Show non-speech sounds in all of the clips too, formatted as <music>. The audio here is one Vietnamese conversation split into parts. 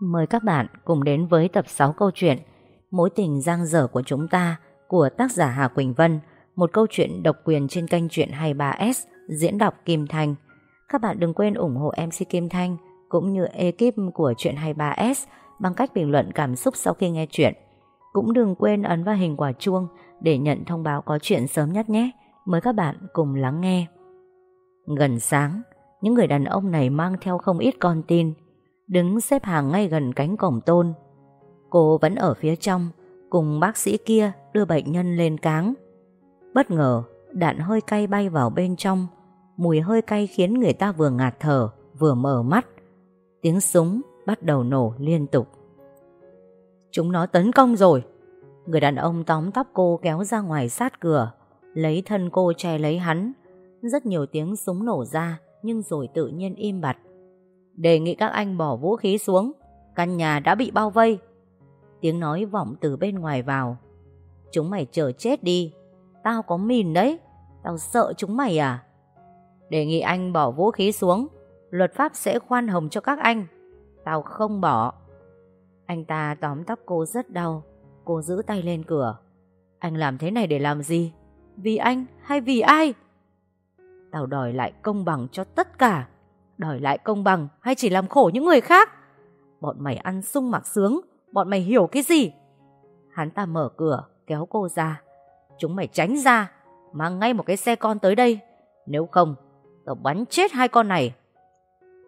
Mời các bạn cùng đến với tập 6 câu chuyện Mối tình giang dở của chúng ta của tác giả Hà Quỳnh Vân, một câu chuyện độc quyền trên kênh truyện 23S diễn đọc Kim Thanh. Các bạn đừng quên ủng hộ MC Kim Thanh cũng như ekip của truyện 23S bằng cách bình luận cảm xúc sau khi nghe chuyện. Cũng đừng quên ấn vào hình quả chuông để nhận thông báo có chuyện sớm nhất nhé. Mời các bạn cùng lắng nghe. Gần sáng, những người đàn ông này mang theo không ít con tin, đứng xếp hàng ngay gần cánh cổng tôn. Cô vẫn ở phía trong, cùng bác sĩ kia đưa bệnh nhân lên cáng. Bất ngờ, đạn hơi cay bay vào bên trong, mùi hơi cay khiến người ta vừa ngạt thở, vừa mở mắt. Tiếng súng bắt đầu nổ liên tục. Chúng nó tấn công rồi. Người đàn ông tóm tóc cô kéo ra ngoài sát cửa, lấy thân cô che lấy hắn. Rất nhiều tiếng súng nổ ra, nhưng rồi tự nhiên im bặt. Đề nghị các anh bỏ vũ khí xuống, căn nhà đã bị bao vây. Tiếng nói vọng từ bên ngoài vào. Chúng mày chờ chết đi, tao có mìn đấy, tao sợ chúng mày à? Đề nghị anh bỏ vũ khí xuống, luật pháp sẽ khoan hồng cho các anh. Tao không bỏ. Anh ta tóm tóc cô rất đau, cô giữ tay lên cửa. Anh làm thế này để làm gì? Vì anh hay vì ai? Tao đòi lại công bằng cho tất cả. Đòi lại công bằng hay chỉ làm khổ những người khác? Bọn mày ăn sung mặc sướng, bọn mày hiểu cái gì? Hắn ta mở cửa, kéo cô ra. Chúng mày tránh ra, mang ngay một cái xe con tới đây. Nếu không, tao bắn chết hai con này.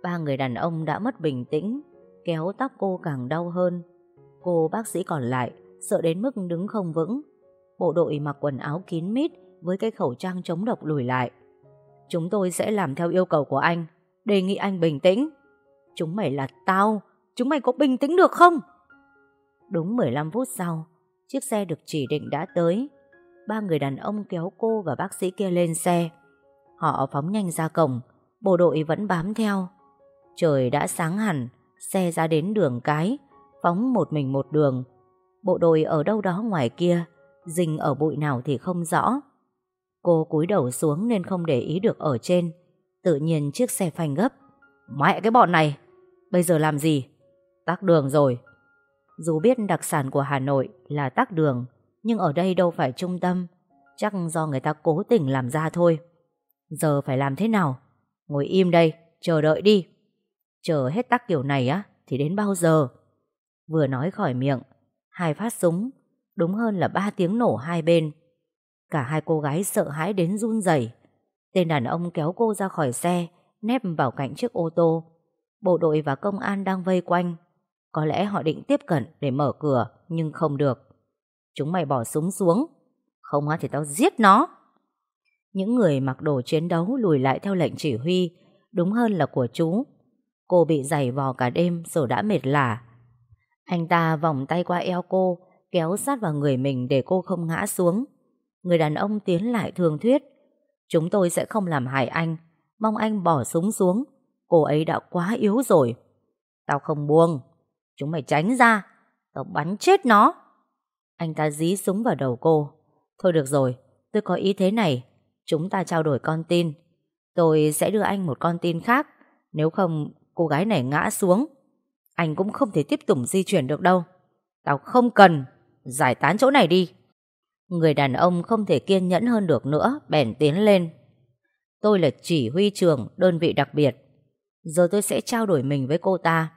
Ba người đàn ông đã mất bình tĩnh, kéo tóc cô càng đau hơn. Cô bác sĩ còn lại, sợ đến mức đứng không vững. Bộ đội mặc quần áo kín mít với cái khẩu trang chống độc lùi lại. Chúng tôi sẽ làm theo yêu cầu của anh, đề nghị anh bình tĩnh. Chúng mày là tao, chúng mày có bình tĩnh được không? Đúng 15 phút sau, chiếc xe được chỉ định đã tới. Ba người đàn ông kéo cô và bác sĩ kia lên xe. Họ phóng nhanh ra cổng, bộ đội vẫn bám theo. Trời đã sáng hẳn, xe ra đến đường cái, phóng một mình một đường. Bộ đội ở đâu đó ngoài kia, rình ở bụi nào thì không rõ. Cô cúi đầu xuống nên không để ý được ở trên. Tự nhiên chiếc xe phanh gấp. Mẹ cái bọn này, bây giờ làm gì? Tắc đường rồi. Dù biết đặc sản của Hà Nội là tắc đường, nhưng ở đây đâu phải trung tâm. Chắc do người ta cố tình làm ra thôi. Giờ phải làm thế nào? Ngồi im đây, chờ đợi đi. Chờ hết tắc kiểu này á, thì đến bao giờ? Vừa nói khỏi miệng, hai phát súng, đúng hơn là ba tiếng nổ hai bên. Cả hai cô gái sợ hãi đến run rẩy. Tên đàn ông kéo cô ra khỏi xe, nép vào cạnh chiếc ô tô. Bộ đội và công an đang vây quanh. Có lẽ họ định tiếp cận để mở cửa, nhưng không được. Chúng mày bỏ súng xuống. Không thì tao giết nó. Những người mặc đồ chiến đấu lùi lại theo lệnh chỉ huy, đúng hơn là của chú. Cô bị giày vò cả đêm rồi đã mệt lả. Anh ta vòng tay qua eo cô, kéo sát vào người mình để cô không ngã xuống. Người đàn ông tiến lại thường thuyết Chúng tôi sẽ không làm hại anh. Mong anh bỏ súng xuống. Cô ấy đã quá yếu rồi. Tao không buông. Chúng mày tránh ra. Tao bắn chết nó. Anh ta dí súng vào đầu cô. Thôi được rồi. Tôi có ý thế này. Chúng ta trao đổi con tin. Tôi sẽ đưa anh một con tin khác. Nếu không, cô gái này ngã xuống. Anh cũng không thể tiếp tục di chuyển được đâu. Tao không cần. Giải tán chỗ này đi. Người đàn ông không thể kiên nhẫn hơn được nữa, bèn tiến lên. Tôi là chỉ huy trưởng đơn vị đặc biệt. Giờ tôi sẽ trao đổi mình với cô ta.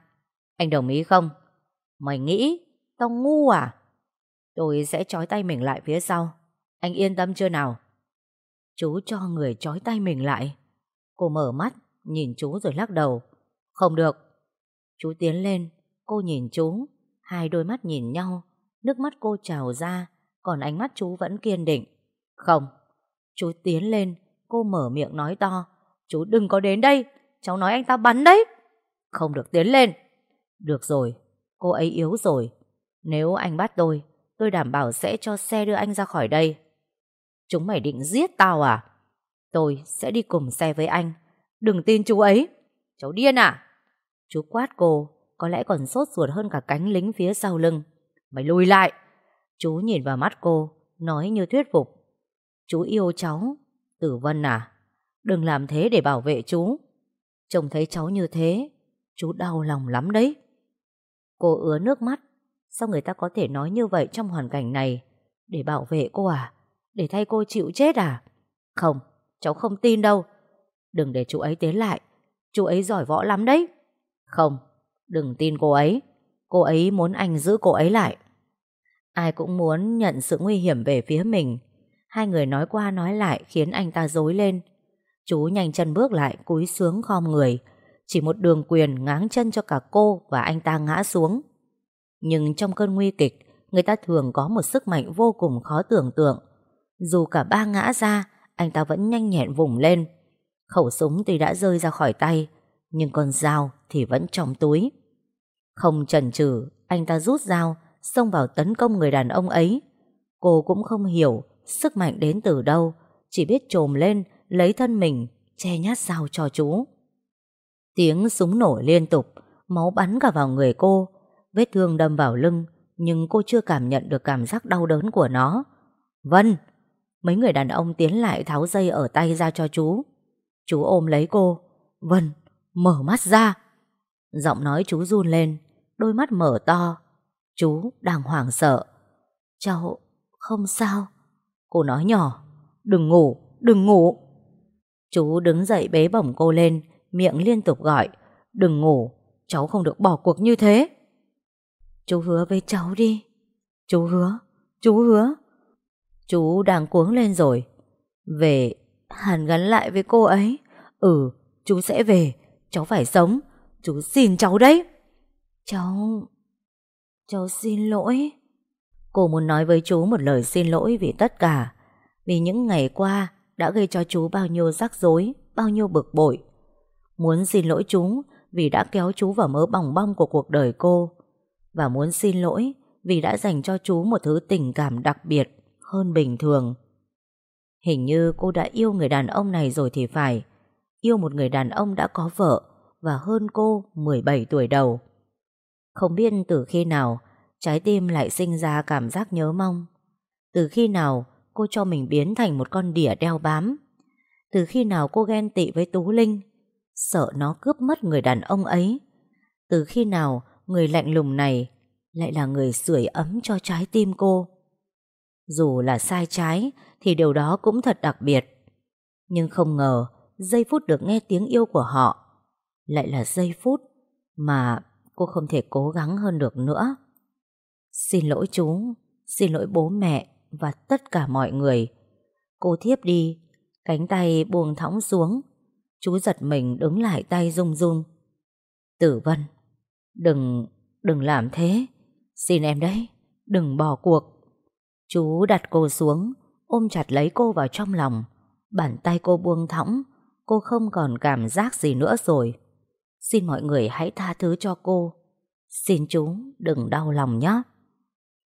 Anh đồng ý không? Mày nghĩ tao ngu à? Tôi sẽ trói tay mình lại phía sau. Anh yên tâm chưa nào? Chú cho người trói tay mình lại. Cô mở mắt, nhìn chú rồi lắc đầu. Không được. Chú tiến lên, cô nhìn chú. Hai đôi mắt nhìn nhau, nước mắt cô trào ra còn ánh mắt chú vẫn kiên định. Không, chú tiến lên, cô mở miệng nói to. Chú đừng có đến đây, cháu nói anh ta bắn đấy. Không được tiến lên. Được rồi, cô ấy yếu rồi. Nếu anh bắt tôi, tôi đảm bảo sẽ cho xe đưa anh ra khỏi đây. Chúng mày định giết tao à? Tôi sẽ đi cùng xe với anh. Đừng tin chú ấy. Cháu điên à? Chú quát cô, có lẽ còn sốt ruột hơn cả cánh lính phía sau lưng. Mày lùi lại. Chú nhìn vào mắt cô, nói như thuyết phục. Chú yêu cháu. Tử Vân à, đừng làm thế để bảo vệ chú. Trông thấy cháu như thế, chú đau lòng lắm đấy. Cô ứa nước mắt. Sao người ta có thể nói như vậy trong hoàn cảnh này? Để bảo vệ cô à? Để thay cô chịu chết à? Không, cháu không tin đâu. Đừng để chú ấy tiến lại. Chú ấy giỏi võ lắm đấy. Không, đừng tin cô ấy. Cô ấy muốn anh giữ cô ấy lại. Ai cũng muốn nhận sự nguy hiểm về phía mình. Hai người nói qua nói lại khiến anh ta dối lên. Chú nhanh chân bước lại, cúi xuống khom người. Chỉ một đường quyền ngáng chân cho cả cô và anh ta ngã xuống. Nhưng trong cơn nguy kịch, người ta thường có một sức mạnh vô cùng khó tưởng tượng. Dù cả ba ngã ra, anh ta vẫn nhanh nhẹn vùng lên. Khẩu súng tuy đã rơi ra khỏi tay, nhưng con dao thì vẫn trong túi. Không chần chừ, anh ta rút dao, xông vào tấn công người đàn ông ấy. Cô cũng không hiểu sức mạnh đến từ đâu, chỉ biết trồm lên, lấy thân mình, che nhát sao cho chú. Tiếng súng nổ liên tục, máu bắn cả vào người cô, vết thương đâm vào lưng, nhưng cô chưa cảm nhận được cảm giác đau đớn của nó. Vân! Mấy người đàn ông tiến lại tháo dây ở tay ra cho chú. Chú ôm lấy cô. Vân! Mở mắt ra! Giọng nói chú run lên, đôi mắt mở to. Chú đang hoảng sợ. Cháu không sao. Cô nói nhỏ. Đừng ngủ, đừng ngủ. Chú đứng dậy bế bổng cô lên, miệng liên tục gọi. Đừng ngủ, cháu không được bỏ cuộc như thế. Chú hứa với cháu đi. Chú hứa, chú hứa. Chú đang cuống lên rồi. Về, hàn gắn lại với cô ấy. Ừ, chú sẽ về. Cháu phải sống. Chú xin cháu đấy. Cháu... Cháu xin lỗi. Cô muốn nói với chú một lời xin lỗi vì tất cả. Vì những ngày qua đã gây cho chú bao nhiêu rắc rối, bao nhiêu bực bội. Muốn xin lỗi chú vì đã kéo chú vào mớ bòng bong của cuộc đời cô. Và muốn xin lỗi vì đã dành cho chú một thứ tình cảm đặc biệt hơn bình thường. Hình như cô đã yêu người đàn ông này rồi thì phải. Yêu một người đàn ông đã có vợ và hơn cô 17 tuổi đầu. Không biết từ khi nào trái tim lại sinh ra cảm giác nhớ mong. Từ khi nào cô cho mình biến thành một con đỉa đeo bám. Từ khi nào cô ghen tị với Tú Linh, sợ nó cướp mất người đàn ông ấy. Từ khi nào người lạnh lùng này lại là người sưởi ấm cho trái tim cô. Dù là sai trái thì điều đó cũng thật đặc biệt. Nhưng không ngờ giây phút được nghe tiếng yêu của họ lại là giây phút mà cô không thể cố gắng hơn được nữa. Xin lỗi chú, xin lỗi bố mẹ và tất cả mọi người. Cô thiếp đi, cánh tay buông thõng xuống. Chú giật mình đứng lại tay run run. Tử Vân, đừng, đừng làm thế. Xin em đấy, đừng bỏ cuộc. Chú đặt cô xuống, ôm chặt lấy cô vào trong lòng. Bàn tay cô buông thõng, cô không còn cảm giác gì nữa rồi. Xin mọi người hãy tha thứ cho cô. Xin chú đừng đau lòng nhé.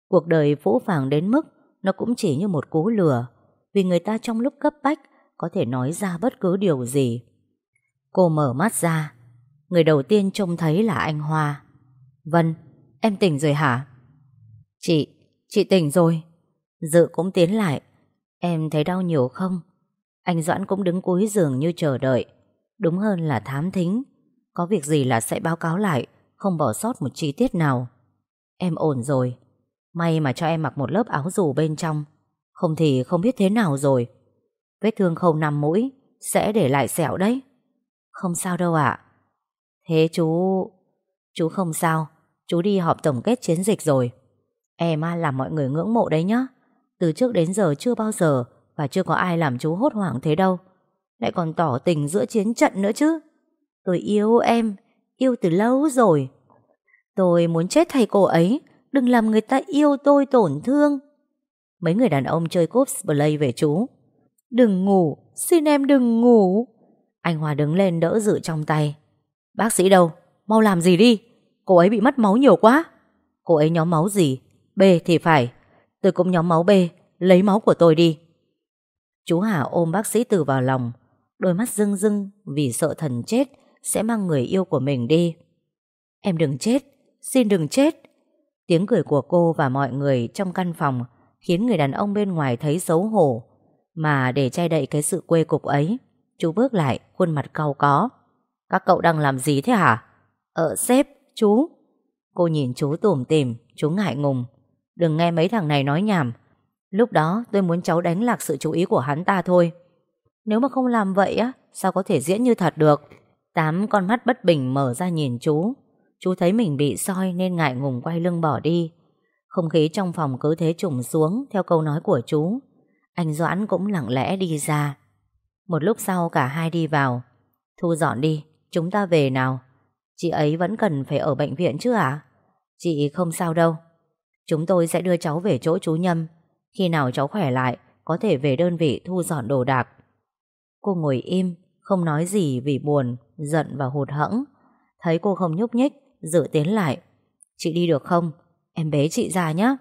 Cuộc đời phũ phàng đến mức nó cũng chỉ như một cú lừa vì người ta trong lúc cấp bách có thể nói ra bất cứ điều gì. Cô mở mắt ra người đầu tiên trông thấy là anh Hoa. Vân, em tỉnh rồi hả? Chị, chị tỉnh rồi. Dự cũng tiến lại. Em thấy đau nhiều không? Anh Doãn cũng đứng cuối giường như chờ đợi. Đúng hơn là thám thính. Có việc gì là sẽ báo cáo lại, không bỏ sót một chi tiết nào. Em ổn rồi. May mà cho em mặc một lớp áo dù bên trong. Không thì không biết thế nào rồi. Vết thương không nằm mũi Sẽ để lại sẹo đấy. Không sao đâu ạ. Thế chú... Chú không sao. Chú đi họp tổng kết chiến dịch rồi. Em làm mọi người ngưỡng mộ đấy nhá. Từ trước đến giờ chưa bao giờ Và chưa có ai làm chú hốt hoảng thế đâu. Lại còn tỏ tình giữa chiến trận nữa chứ. Tôi yêu em, Yêu từ lâu rồi. Tôi muốn chết thay cô ấy, Đừng làm người ta yêu tôi tổn thương. Mấy người đàn ông chơi cosplay về chú. Đừng ngủ, Xin em đừng ngủ. Anh Hòa đứng lên đỡ dự trong tay. Bác sĩ đâu? Mau làm gì đi? Cô ấy bị mất máu nhiều quá. Cô ấy nhóm máu gì? B thì phải. Tôi cũng nhóm máu B, Lấy máu của tôi đi. Chú Hà ôm bác sĩ Từ vào lòng. Đôi mắt rưng rưng Vì sợ thần chết sẽ mang người yêu của mình đi Em đừng chết Xin đừng chết Tiếng cười của cô và mọi người trong căn phòng khiến người đàn ông bên ngoài thấy xấu hổ. Mà để che đậy cái sự quê cục ấy, chú bước lại, khuôn mặt cau có. Các cậu đang làm gì thế hả? Ờ, sếp, chú. Cô nhìn chú tủm tỉm, chú ngại ngùng. Đừng nghe mấy thằng này nói nhảm. Lúc đó tôi muốn cháu đánh lạc sự chú ý của hắn ta thôi. Nếu mà không làm vậy á, sao có thể diễn như thật được? Tám con mắt bất bình mở ra nhìn chú. Chú thấy mình bị soi nên ngại ngùng quay lưng bỏ đi. Không khí trong phòng cứ thế trùng xuống theo câu nói của chú. Anh Doãn cũng lặng lẽ đi ra. Một lúc sau cả hai đi vào. Thu dọn đi, chúng ta về nào. Chị ấy vẫn cần phải ở bệnh viện chứ à? Chị không sao đâu. Chúng tôi sẽ đưa cháu về chỗ chú Nhâm. Khi nào cháu khỏe lại, có thể về đơn vị thu dọn đồ đạc. Cô ngồi im, không nói gì vì buồn, giận và hụt hẫng. Thấy cô không nhúc nhích, dự tiến lại. Chị đi được không? Em bế chị ra nhé.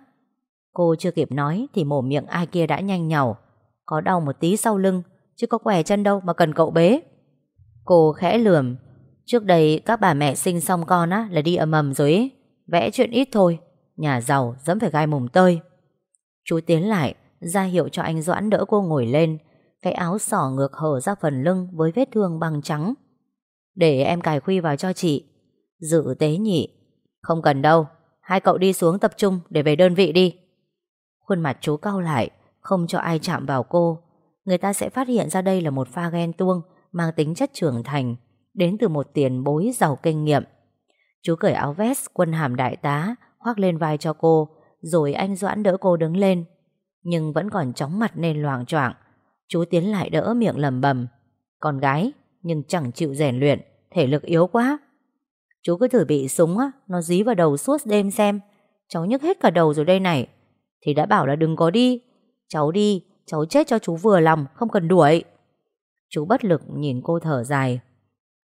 Cô chưa kịp nói thì mồm miệng ai kia đã nhanh nhảu. Có đau một tí sau lưng, chứ có què chân đâu mà cần cậu bế. Cô khẽ lườm. Trước đây các bà mẹ sinh xong con á là đi ầm ầm rồi ấy. Vẽ chuyện ít thôi. Nhà giàu dẫm phải gai mùng tơi. Chú tiến lại, ra hiệu cho anh Doãn đỡ cô ngồi lên. Cái áo sỏ ngược hở ra phần lưng với vết thương bằng trắng. Để em cài khuy vào cho chị. Dự tế nhị. Không cần đâu. Hai cậu đi xuống tập trung để về đơn vị đi. Khuôn mặt chú cau lại, không cho ai chạm vào cô. Người ta sẽ phát hiện ra đây là một pha ghen tuông mang tính chất trưởng thành, đến từ một tiền bối giàu kinh nghiệm. Chú cởi áo vest quân hàm đại tá, khoác lên vai cho cô, rồi anh Doãn đỡ cô đứng lên. Nhưng vẫn còn chóng mặt nên loàng choạng. Chú tiến lại đỡ miệng lầm bầm. Con gái, nhưng chẳng chịu rèn luyện, thể lực yếu quá. Chú cứ thử bị súng á, nó dí vào đầu suốt đêm xem. Cháu nhức hết cả đầu rồi đây này. Thì đã bảo là đừng có đi. Cháu đi, cháu chết cho chú vừa lòng, không cần đuổi. Chú bất lực nhìn cô thở dài.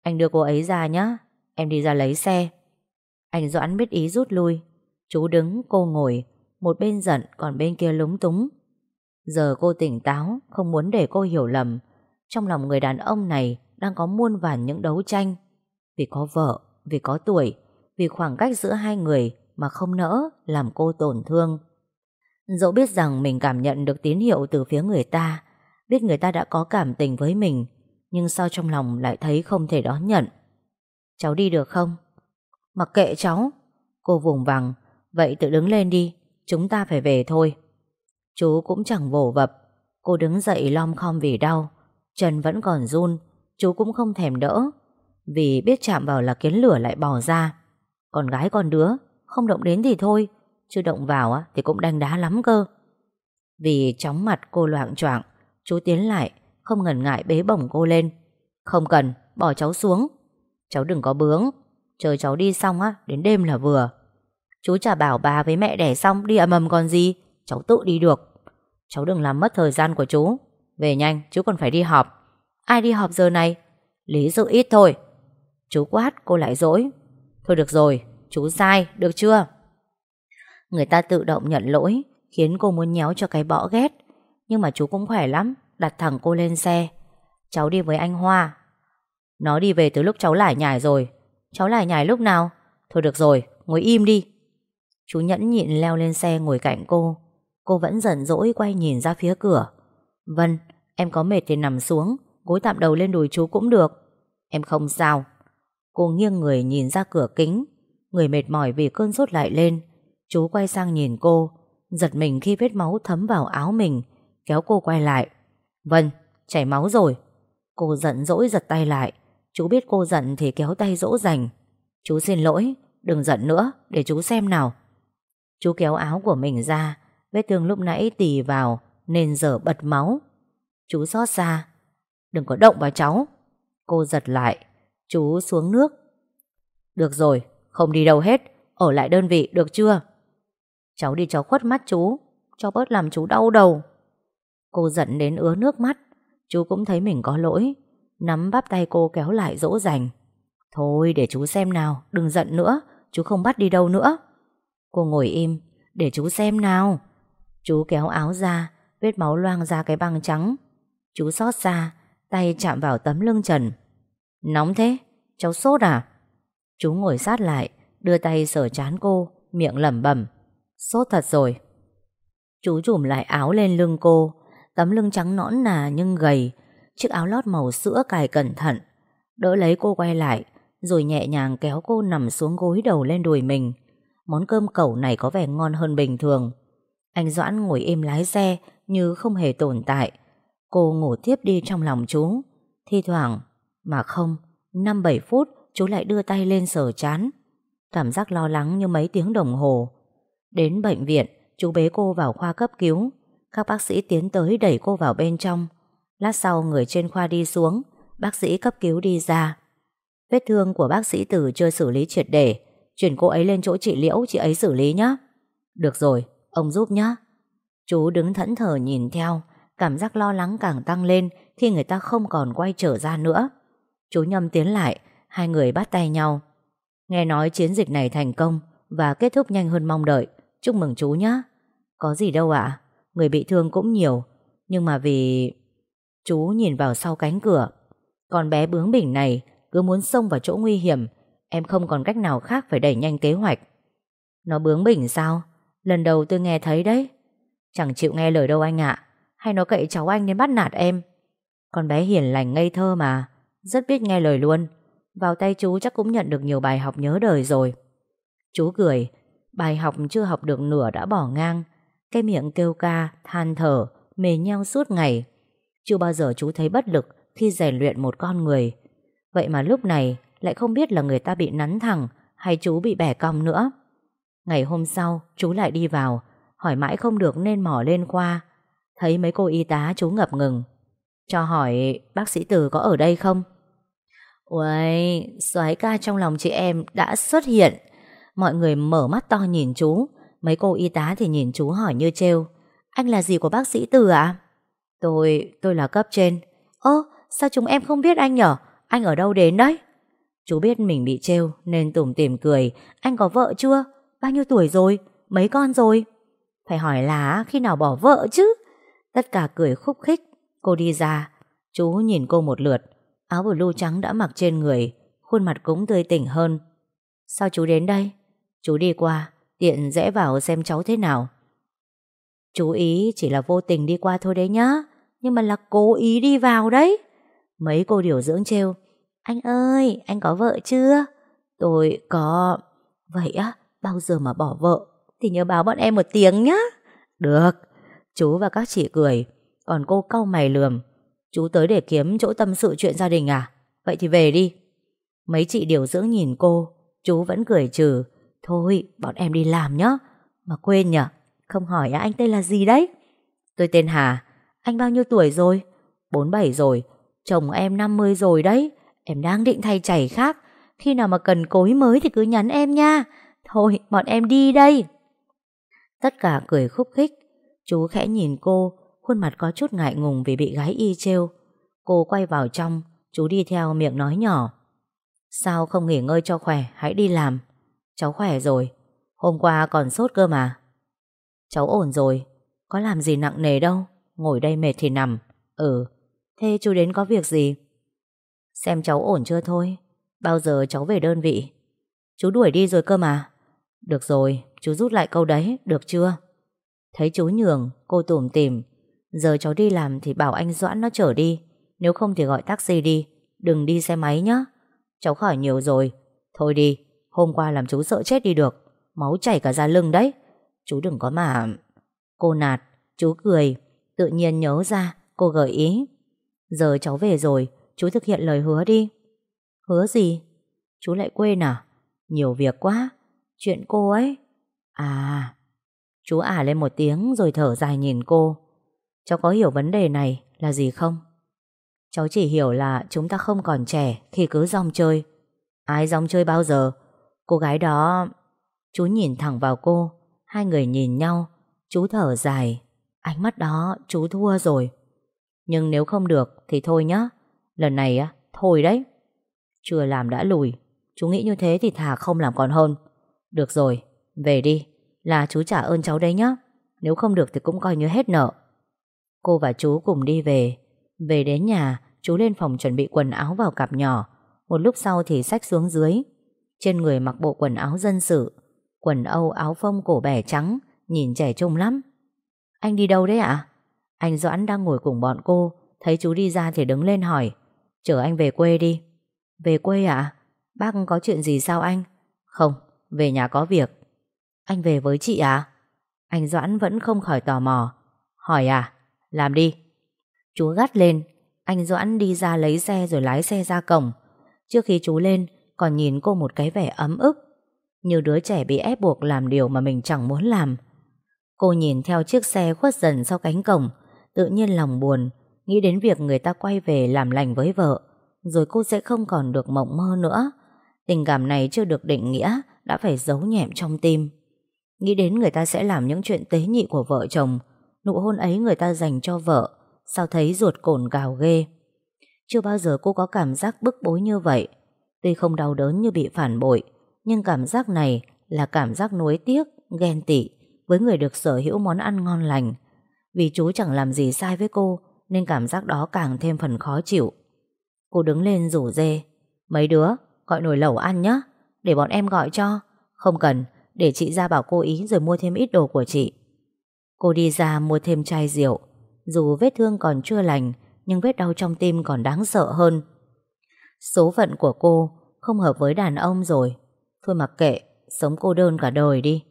Anh đưa cô ấy ra nhá, em đi ra lấy xe. Anh Doãn biết ý rút lui. Chú đứng, cô ngồi, một bên giận còn bên kia lúng túng. Giờ cô tỉnh táo, không muốn để cô hiểu lầm. Trong lòng người đàn ông này đang có muôn vàn những đấu tranh. Vì có vợ, vì có tuổi, vì khoảng cách giữa hai người mà không nỡ làm cô tổn thương. Dẫu biết rằng mình cảm nhận được tín hiệu từ phía người ta, biết người ta đã có cảm tình với mình, nhưng sao trong lòng lại thấy không thể đón nhận. Cháu đi được không? Mặc kệ cháu. Cô vùng vằng, vậy tự đứng lên đi, chúng ta phải về thôi. Chú cũng chẳng vồ vập, cô đứng dậy lom khom vì đau, chân vẫn còn run, chú cũng không thèm đỡ, vì biết chạm vào là kiến lửa lại bỏ ra. Còn gái con đứa, không động đến thì thôi, chứ động vào á thì cũng đanh đá lắm cơ. Vì chóng mặt cô loạn choạng, chú tiến lại, không ngần ngại bế bổng cô lên. Không cần, bỏ cháu xuống. Cháu đừng có bướng, chờ cháu đi xong á, đến đêm là vừa. Chú chả bảo bà với mẹ đẻ xong đi ầm ầm còn gì, cháu tự đi được. Cháu đừng làm mất thời gian của chú. Về nhanh, chú còn phải đi họp. Ai đi họp giờ này? Lý dự ít thôi. Chú quát, cô lại dỗi. Thôi được rồi, chú sai, được chưa? Người ta tự động nhận lỗi Khiến cô muốn nhéo cho cái bõ ghét Nhưng mà chú cũng khỏe lắm Đặt thẳng cô lên xe Cháu đi với anh Hoa Nó đi về từ lúc cháu lải nhải rồi Cháu lải nhải lúc nào Thôi được rồi, ngồi im đi Chú nhẫn nhịn leo lên xe ngồi cạnh cô Cô vẫn giận dỗi quay nhìn ra phía cửa. Vân, em có mệt thì nằm xuống Gối tạm đầu lên đùi chú cũng được. Em không sao. Cô nghiêng người nhìn ra cửa kính. Người mệt mỏi vì cơn sốt lại lên. Chú quay sang nhìn cô Giật mình khi vết máu thấm vào áo mình Kéo cô quay lại. Vâng, chảy máu rồi. Cô giận dỗi giật tay lại. Chú biết cô giận thì kéo tay dỗ dành. Chú xin lỗi, đừng giận nữa Để chú xem nào. Chú kéo áo của mình ra Vết thương lúc nãy tì vào Nên giờ bật máu. Chú xót xa. Đừng có động vào cháu. Cô giật lại. Chú xuống nước. Được rồi, không đi đâu hết. Ở lại đơn vị được chưa? Cháu đi cho khuất mắt chú. Cho bớt làm chú đau đầu. Cô giận đến ứa nước mắt. Chú cũng thấy mình có lỗi. Nắm bắp tay cô kéo lại dỗ dành. Thôi để chú xem nào Đừng giận nữa. Chú không bắt đi đâu nữa. Cô ngồi im. Để chú xem nào. Chú kéo áo ra, Vết máu loang ra cái băng trắng. Chú xót xa, Tay chạm vào tấm lưng trần. Nóng thế, Cháu sốt à? Chú ngồi sát lại, Đưa tay sờ chán cô, Miệng lẩm bẩm, Sốt thật rồi. Chú trùm lại áo lên lưng cô. Tấm lưng trắng nõn nà nhưng gầy, Chiếc áo lót màu sữa cài cẩn thận. Đỡ lấy cô quay lại, Rồi nhẹ nhàng kéo cô nằm xuống gối đầu lên đùi mình. Món cơm cẩu này có vẻ ngon hơn bình thường. Anh Doãn ngồi im lái xe Như không hề tồn tại. Cô ngủ tiếp đi trong lòng chú. Thi thoảng Mà không 5-7 phút chú lại đưa tay lên sờ chán. Cảm giác lo lắng như mấy tiếng đồng hồ. Đến bệnh viện Chú bế cô vào khoa cấp cứu. Các bác sĩ tiến tới đẩy cô vào bên trong. Lát sau người trên khoa đi xuống Bác sĩ cấp cứu đi ra. Vết thương của bác sĩ Tử chưa xử lý triệt để. Chuyển cô ấy lên chỗ chị Liễu Chị ấy xử lý nhé Được rồi, ông giúp nhé Chú đứng thẫn thờ nhìn theo, Cảm giác lo lắng càng tăng lên Khi người ta không còn quay trở ra nữa. Chú Nhâm tiến lại, Hai người bắt tay nhau. Nghe nói chiến dịch này thành công Và kết thúc nhanh hơn mong đợi, Chúc mừng chú nhé Có gì đâu ạ, Người bị thương cũng nhiều, Nhưng mà vì... Chú nhìn vào sau cánh cửa, Con bé bướng bỉnh này Cứ muốn xông vào chỗ nguy hiểm, Em không còn cách nào khác phải đẩy nhanh kế hoạch. Nó bướng bỉnh sao? Lần đầu tôi nghe thấy đấy. Chẳng chịu nghe lời đâu anh ạ. Hay nó cậy cháu anh đến bắt nạt em? Con bé hiền lành ngây thơ mà. Rất biết nghe lời luôn. Vào tay chú chắc cũng nhận được nhiều bài học nhớ đời rồi. Chú cười. Bài học chưa học được nửa đã bỏ ngang. Cái miệng kêu ca, than thở Mề nhau suốt ngày. Chưa bao giờ chú thấy bất lực Khi rèn luyện một con người. Vậy mà lúc này lại không biết là người ta bị nắn thẳng hay chú bị bẻ cong nữa. Ngày hôm sau, chú lại đi vào, hỏi mãi không được nên mỏ lên khoa. Thấy mấy cô y tá chú ngập ngừng. Cho hỏi bác sĩ Từ có ở đây không? Uầy, soái ca trong lòng chị em đã xuất hiện. Mọi người mở mắt to nhìn chú, mấy cô y tá thì nhìn chú hỏi như trêu. Anh là gì của bác sĩ Từ ạ? Tôi, tôi là cấp trên. Ơ, sao chúng em không biết anh nhở? Anh ở đâu đến đấy? Chú biết mình bị trêu nên tủm tỉm cười. Anh có vợ chưa? Bao nhiêu tuổi rồi? Mấy con rồi? Phải hỏi là khi nào bỏ vợ chứ? Tất cả cười khúc khích. Cô đi ra. Chú nhìn cô một lượt. Áo blue trắng đã mặc trên người. Khuôn mặt cũng tươi tỉnh hơn. Sao chú đến đây? Chú đi qua. Tiện rẽ vào xem cháu thế nào. Chú ý chỉ là vô tình đi qua thôi đấy nhá. Nhưng mà là cố ý đi vào đấy. Mấy cô điều dưỡng trêu anh ơi, anh có vợ chưa? Tôi có... Vậy á, bao giờ mà bỏ vợ? Thì nhớ báo bọn em một tiếng nhá. Được. Chú và các chị cười. Còn cô cau mày lườm. Chú tới để kiếm chỗ tâm sự chuyện gia đình à? Vậy thì về đi. Mấy chị điều dưỡng nhìn cô. Chú vẫn cười trừ. Thôi, bọn em đi làm nhá. Mà quên nhở, không hỏi anh tên là gì đấy? Tôi tên Hà. Anh bao nhiêu tuổi rồi? 47 rồi. Chồng em 50 rồi đấy. Em đang định thay chảy khác Khi nào mà cần cối mới thì cứ nhắn em nha Thôi, bọn em đi đây. Tất cả cười khúc khích. Chú khẽ nhìn cô, Khuôn mặt có chút ngại ngùng vì bị gái y trêu. Cô quay vào trong, Chú đi theo miệng nói nhỏ. Sao không nghỉ ngơi cho khỏe, Hãy đi làm. Cháu khỏe rồi, Hôm qua còn sốt cơ mà. Cháu ổn rồi, Có làm gì nặng nề đâu, Ngồi đây mệt thì nằm. Ừ Thế chú đến có việc gì? Xem cháu ổn chưa thôi, Bao giờ cháu về đơn vị? Chú đuổi đi rồi cơ mà. Được rồi, chú rút lại câu đấy, được chưa? Thấy chú nhường Cô tủm tìm Giờ cháu đi làm thì bảo anh Doãn nó chở đi. Nếu không thì gọi taxi đi. Đừng đi xe máy nhá. Cháu khỏi nhiều rồi. Thôi đi, hôm qua làm chú sợ chết đi được. Máu chảy cả ra lưng đấy. Chú đừng có mà Cô nạt, chú cười. Tự nhiên nhớ ra, cô gợi ý. Giờ cháu về rồi Chú thực hiện lời hứa đi. Hứa gì? Chú lại quên à? Nhiều việc quá. Chuyện cô ấy À Chú ả lên một tiếng rồi thở dài nhìn cô Cháu có hiểu vấn đề này là gì không? Cháu chỉ hiểu là chúng ta không còn trẻ khi cứ rong chơi. Ai rong chơi bao giờ? Cô gái đó... Chú nhìn thẳng vào cô, hai người nhìn nhau, chú thở dài. Ánh mắt đó chú thua rồi. Nhưng nếu không được thì thôi nhá Lần này á, thôi đấy. Chưa làm đã lùi. Chú nghĩ như thế thì thà không làm còn hơn. Được rồi, về đi. Là chú trả ơn cháu đấy nhé Nếu không được thì cũng coi như hết nợ. Cô và chú cùng đi về. Về đến nhà, chú lên phòng chuẩn bị quần áo vào cặp nhỏ. Một lúc sau thì xách xuống dưới. Trên người mặc bộ quần áo dân sự. Quần âu áo phông cổ bẻ trắng, nhìn trẻ trung lắm. Anh đi đâu đấy ạ? Anh Doãn đang ngồi cùng bọn cô, thấy chú đi ra thì đứng lên hỏi. Chở anh về quê đi Về quê à? Bác có chuyện gì sao anh? Không, về nhà có việc Anh về với chị à? Anh Doãn vẫn không khỏi tò mò. Hỏi à? Làm đi. Chú gắt lên. Anh Doãn đi ra lấy xe rồi lái xe ra cổng. Trước khi chú lên, còn nhìn cô một cái vẻ ấm ức. Như đứa trẻ bị ép buộc làm điều mà mình chẳng muốn làm. Cô nhìn theo chiếc xe khuất dần sau cánh cổng, tự nhiên lòng buồn, nghĩ đến việc người ta quay về làm lành với vợ, rồi cô sẽ không còn được mộng mơ nữa. Tình cảm này chưa được định nghĩa, đã phải giấu nhẹm trong tim. Nghĩ đến người ta sẽ làm những chuyện tế nhị của vợ chồng, nụ hôn ấy người ta dành cho vợ, sao thấy ruột cồn gào ghê. Chưa bao giờ cô có cảm giác bức bối như vậy. Tuy không đau đớn như bị phản bội, nhưng cảm giác này là cảm giác nuối tiếc, ghen tị với người được sở hữu món ăn ngon lành. Vì chú chẳng làm gì sai với cô, nên cảm giác đó càng thêm phần khó chịu. Cô đứng lên rủ dê. Mấy đứa, gọi nồi lẩu ăn nhé, để bọn em gọi cho. Không cần, để chị ra bảo cô ý rồi mua thêm ít đồ của chị. Cô đi ra mua thêm chai rượu. Dù vết thương còn chưa lành, nhưng vết đau trong tim còn đáng sợ hơn. Số phận của cô không hợp với đàn ông rồi. Thôi mặc kệ, sống cô đơn cả đời đi.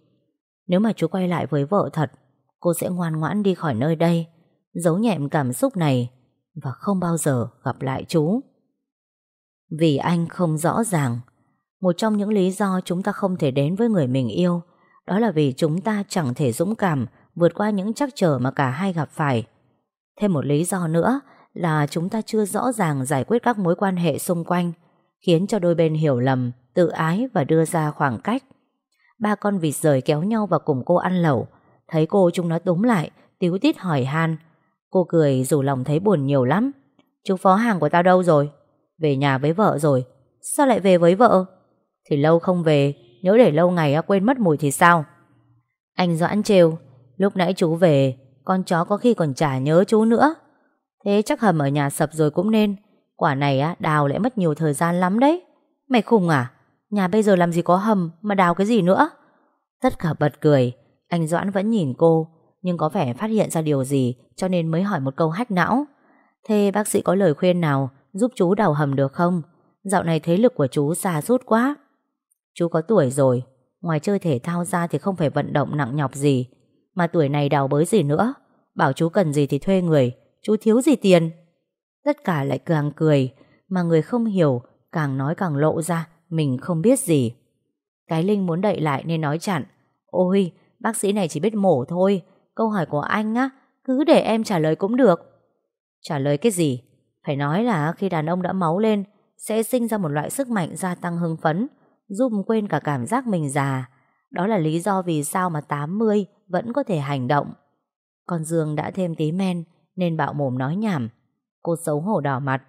Nếu mà chú quay lại với vợ thật, cô sẽ ngoan ngoãn đi khỏi nơi đây, giấu nhẹm cảm xúc này và không bao giờ gặp lại chú. Vì anh không rõ ràng, một trong những lý do chúng ta không thể đến với người mình yêu, đó là vì chúng ta chẳng thể dũng cảm vượt qua những trắc trở mà cả hai gặp phải. Thêm một lý do nữa là chúng ta chưa rõ ràng giải quyết các mối quan hệ xung quanh, khiến cho đôi bên hiểu lầm, tự ái và đưa ra khoảng cách. Ba con vịt rời kéo nhau vào cùng cô ăn lẩu, thấy cô chúng nó túm lại, tiếu tít hỏi han. Cô cười dù lòng thấy buồn nhiều lắm. Chú phó hàng của tao đâu rồi? Về nhà với vợ rồi. Sao lại về với vợ? Thì lâu không về, nhớ để lâu ngày quên mất mùi thì sao? Anh Doãn trêu, lúc nãy chú về, con chó có khi còn chả nhớ chú nữa. Thế chắc hầm ở nhà sập rồi cũng nên. Quả này á, đào lại mất nhiều thời gian lắm đấy. Mày khùng à? Nhà bây giờ làm gì có hầm mà đào cái gì nữa? Tất cả bật cười. Anh Doãn vẫn nhìn cô, nhưng có vẻ phát hiện ra điều gì cho nên mới hỏi một câu hách não. Thế bác sĩ có lời khuyên nào giúp chú đào hầm được không? Dạo này thế lực của chú xa rút quá. Chú có tuổi rồi, ngoài chơi thể thao ra thì không phải vận động nặng nhọc gì. Mà tuổi này đào bới gì nữa. Bảo chú cần gì thì thuê người, chú thiếu gì tiền. Tất cả lại càng cười, mà người không hiểu càng nói càng lộ ra mình không biết gì. Cái Linh muốn đậy lại nên nói chặn. Ôi, bác sĩ này chỉ biết mổ thôi. Câu hỏi của anh á, cứ để em trả lời cũng được. Trả lời cái gì? Phải nói là khi đàn ông đã máu lên, sẽ sinh ra một loại sức mạnh gia tăng hưng phấn, giúp quên cả cảm giác mình già. Đó là lý do vì sao mà 80 vẫn có thể hành động. Con Dương đã thêm tí men, nên bạo mồm nói nhảm. Cô xấu hổ đỏ mặt.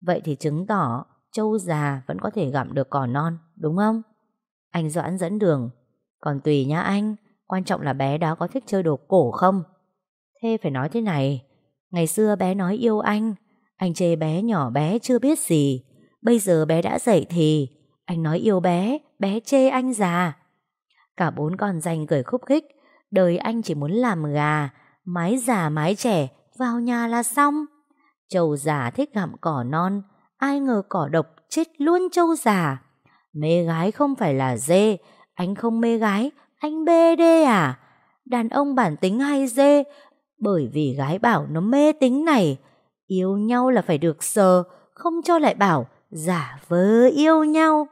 Vậy thì chứng tỏ Châu già vẫn có thể gặm được cỏ non, đúng không? Anh Doãn dẫn đường. Còn tùy nhá anh, quan trọng là bé đó có thích chơi đồ cổ không? Thế phải nói thế này, ngày xưa bé nói yêu anh, anh chê bé nhỏ bé chưa biết gì. Bây giờ bé đã dậy thì, anh nói yêu bé, bé chê anh già. Cả bốn con danh cười khúc khích, đời anh chỉ muốn làm gà, mái già mái trẻ, vào nhà là xong. Châu già thích gặm cỏ non, ai ngờ cỏ độc chết luôn châu già. Mê gái không phải là dê, anh không mê gái, anh bê đê à? Đàn ông bản tính hay dê, bởi vì gái bảo nó mê tính này. Yêu nhau là phải được sờ, không cho lại bảo giả vờ yêu nhau.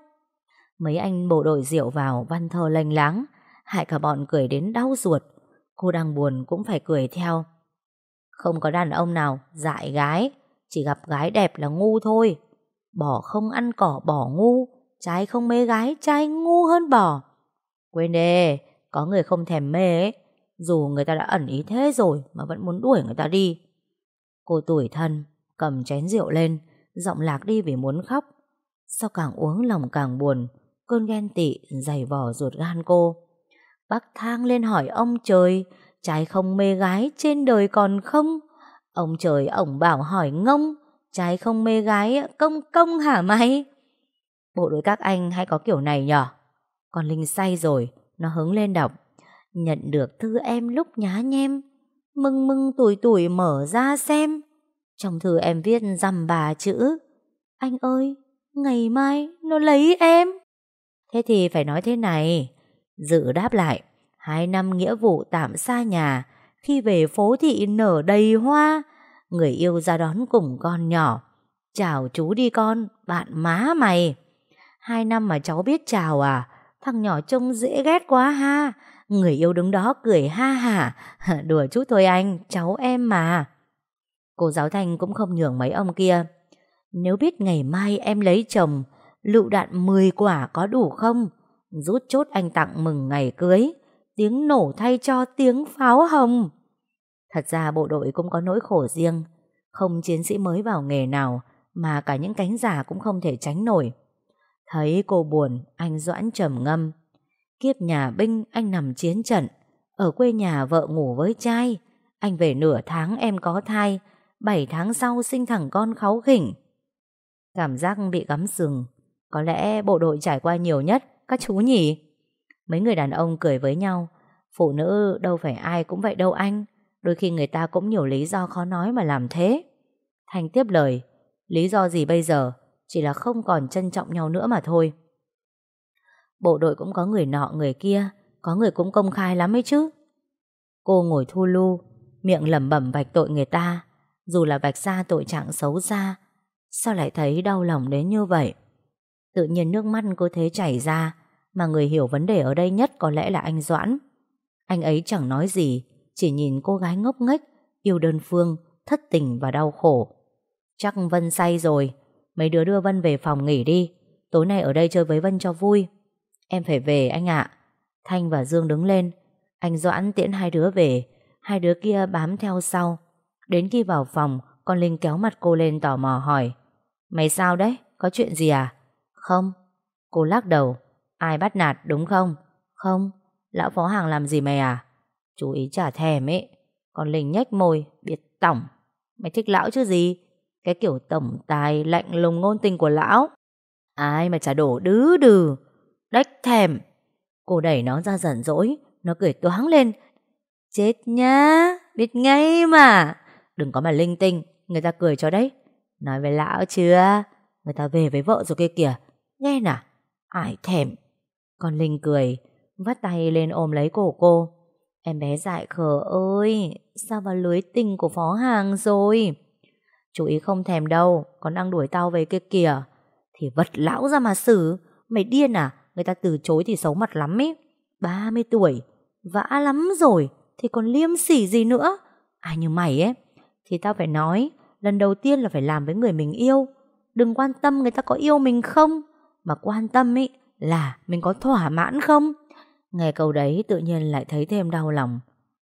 Mấy anh bộ đội rượu vào văn thơ lênh láng, hại cả bọn cười đến đau ruột. Cô đang buồn cũng phải cười theo. Không có đàn ông nào dại gái, chỉ gặp gái đẹp là ngu thôi. Bỏ không ăn cỏ bỏ ngu, trai không mê gái, trai ngu hơn bò. Quên đi, có người không thèm mê ấy, dù người ta đã ẩn ý thế rồi mà vẫn muốn đuổi người ta đi. Cô tuổi thân, cầm chén rượu lên, giọng lạc đi vì muốn khóc. Sao càng uống lòng càng buồn, cơn ghen tị dày vò ruột gan cô. Bác thang lên hỏi ông trời, trai không mê gái trên đời còn không? Ông trời ổng bảo hỏi ngông, trai không mê gái công công hả mày? Bộ đội các anh hay có kiểu này nhở? Con Linh say rồi, nó hứng lên đọc. Nhận được thư em lúc nhá nhem, mưng mưng tuổi tuổi mở ra xem. Trong thư em viết dằm bà chữ. Anh ơi, ngày mai nó lấy em. Thế thì phải nói thế này. Dự đáp lại, Hai năm nghĩa vụ tạm xa nhà, khi về phố thị nở đầy hoa, người yêu ra đón cùng con nhỏ. Chào chú đi con, bạn má mày. Hai năm mà cháu biết chào à, thằng nhỏ trông dễ ghét quá ha. Người yêu đứng đó cười ha hả, <laughs> đùa chút thôi anh, cháu em mà. Cô giáo Thanh cũng không nhường mấy ông kia. Nếu biết ngày mai em lấy chồng, lựu đạn 10 quả có đủ không? Rút chốt anh tặng mừng ngày cưới, tiếng nổ thay cho tiếng pháo hồng. Thật ra bộ đội cũng có nỗi khổ riêng, không chiến sĩ mới vào nghề nào mà cả những cánh giả cũng không thể tránh nổi. Thấy cô buồn, anh Doãn trầm ngâm. Kiếp nhà binh anh nằm chiến trận, ở quê nhà vợ ngủ với trai, anh về nửa tháng em có thai, 7 tháng sau sinh thằng con kháu khỉnh. Cảm giác bị gắm sừng, có lẽ bộ đội trải qua nhiều nhất, các chú nhỉ? Mấy người đàn ông cười với nhau, phụ nữ đâu phải ai cũng vậy đâu anh, đôi khi người ta cũng nhiều lý do khó nói mà làm thế. thành tiếp lời, lý do gì bây giờ? Chỉ là không còn trân trọng nhau nữa mà thôi. Bộ đội cũng có người nọ người kia, có người cũng công khai lắm ấy chứ. Cô ngồi thu lu, miệng lẩm bẩm vạch tội người ta, dù là vạch ra tội trạng xấu xa, sao lại thấy đau lòng đến như vậy? Tự nhiên nước mắt cứ thế chảy ra, mà người hiểu vấn đề ở đây nhất có lẽ là anh Doãn. Anh ấy chẳng nói gì, chỉ nhìn cô gái ngốc nghếch, yêu đơn phương, thất tình và đau khổ. Chắc Vân say rồi, mấy đứa đưa Vân về phòng nghỉ đi, tối nay ở đây chơi với Vân cho vui. Em phải về anh ạ. Thanh và Dương đứng lên, anh Doãn tiễn hai đứa về, hai đứa kia bám theo sau. Đến khi vào phòng, con Linh kéo mặt cô lên tò mò hỏi. Mày sao đấy? Có chuyện gì à? Không. Cô lắc đầu. Ai bắt nạt đúng không? Không. Lão phó hàng làm gì mày à? Chú ý trả thèm ấy. còn Linh nhếch môi, biệt tổng. Mày thích lão chứ gì? Cái kiểu tổng tài lạnh lùng ngôn tình của lão. Ai mà trả đổ đứ đừ. đách thèm. Cô đẩy nó ra giận dỗi. Nó cười toáng lên. Chết nhá. Biết ngay mà. Đừng có mà linh tinh. Người ta cười cho đấy. Nói với lão chưa? Người ta về với vợ rồi kia kìa. Nghe nè, Ai thèm. Con Linh cười. Vắt tay lên ôm lấy cổ cô. Em bé dại khờ ơi. Sao vào lưới tình của phó hàng rồi? Chú ý không thèm đâu. Còn đang đuổi tao về kia kìa. Thì vật lão ra mà xử. Mày điên à? Người ta từ chối thì xấu mặt lắm ý. 30 tuổi. Vã lắm rồi. Thì còn liêm sỉ gì nữa? Ai như mày ấy. Thì tao phải nói. Lần đầu tiên là phải làm với người mình yêu. Đừng quan tâm người ta có yêu mình không. Mà quan tâm ý là mình có thỏa mãn không. Nghe câu đấy tự nhiên lại thấy thêm đau lòng.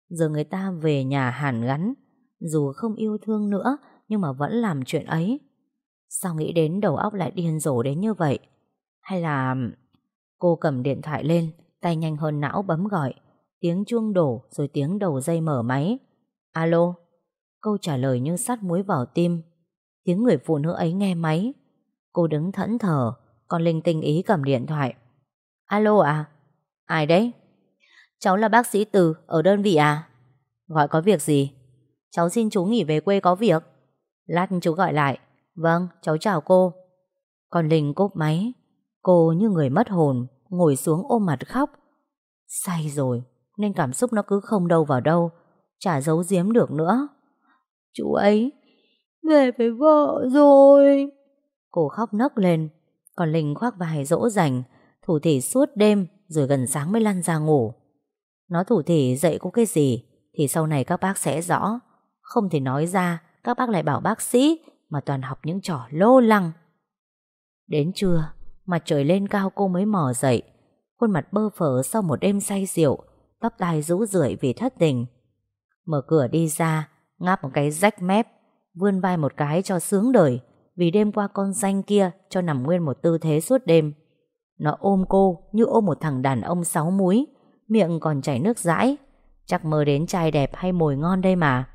Giờ người ta về nhà hàn gắn. Dù không yêu thương nữa nhưng mà vẫn làm chuyện ấy. Sao nghĩ đến đầu óc lại điên rồ đến như vậy? Hay là... Cô cầm điện thoại lên, tay nhanh hơn não bấm gọi. Tiếng chuông đổ rồi tiếng đầu dây mở máy. Alo? Câu trả lời như sắt muối vào tim. Tiếng người phụ nữ ấy nghe máy. Cô đứng thẫn thờ, con Linh tinh ý cầm điện thoại. Alo à? Ai đấy? Cháu là bác sĩ Từ, ở đơn vị à? Gọi có việc gì? Cháu xin chú nghỉ về quê có việc. Lát chú gọi lại. Vâng, cháu chào cô. Còn Linh cốp máy. Cô như người mất hồn, ngồi xuống ôm mặt khóc. Say rồi, nên cảm xúc nó cứ không đâu vào đâu. Chả giấu giếm được nữa. Chú ấy, về với vợ rồi. Cô khóc nấc lên. Còn Linh khoác vai dỗ dành, thủ thỉ suốt đêm rồi gần sáng mới lăn ra ngủ. Nó thủ thỉ dậy có cái gì thì sau này các bác sẽ rõ. Không thể nói ra các bác lại bảo bác sĩ mà toàn học những trò lô lăng. Đến trưa, mặt trời lên cao cô mới mò dậy. Khuôn mặt bơ phở sau một đêm say rượu, tóc tai rũ rượi vì thất tình. Mở cửa đi ra, ngáp một cái rách mép, vươn vai một cái cho sướng đời, vì đêm qua con danh kia cho nằm nguyên một tư thế suốt đêm. Nó ôm cô như ôm một thằng đàn ông sáu múi, miệng còn chảy nước dãi. Chắc mơ đến trai đẹp hay mồi ngon đây mà.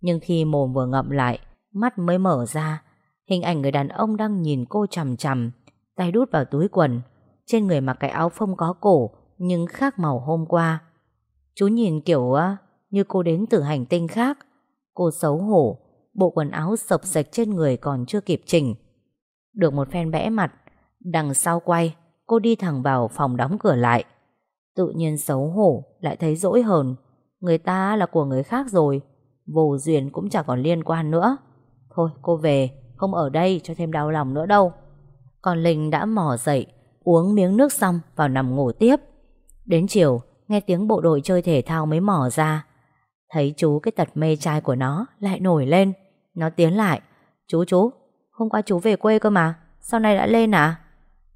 Nhưng khi mồm vừa ngậm lại, mắt mới mở ra, hình ảnh người đàn ông đang nhìn cô chằm chằm, tay đút vào túi quần, trên người mặc cái áo phông có cổ nhưng khác màu hôm qua. Chú nhìn kiểu như cô đến từ hành tinh khác. Cô xấu hổ, bộ quần áo sập sạch trên người còn chưa kịp chỉnh. Được một phen bẽ mặt, đằng sau quay, cô đi thẳng vào phòng đóng cửa lại. Tự nhiên xấu hổ Lại thấy dỗi hờn. Người ta là của người khác rồi Vô duyên cũng chẳng còn liên quan nữa. Thôi cô về Không ở đây cho thêm đau lòng nữa đâu. Còn Linh đã mò dậy Uống miếng nước xong vào nằm ngủ tiếp. Đến chiều Nghe tiếng bộ đội chơi thể thao mới mò ra. Thấy chú cái tật mê trai của nó Lại nổi lên. Nó tiến lại. Chú chú, Hôm qua chú về quê cơ mà, Sau này đã lên à?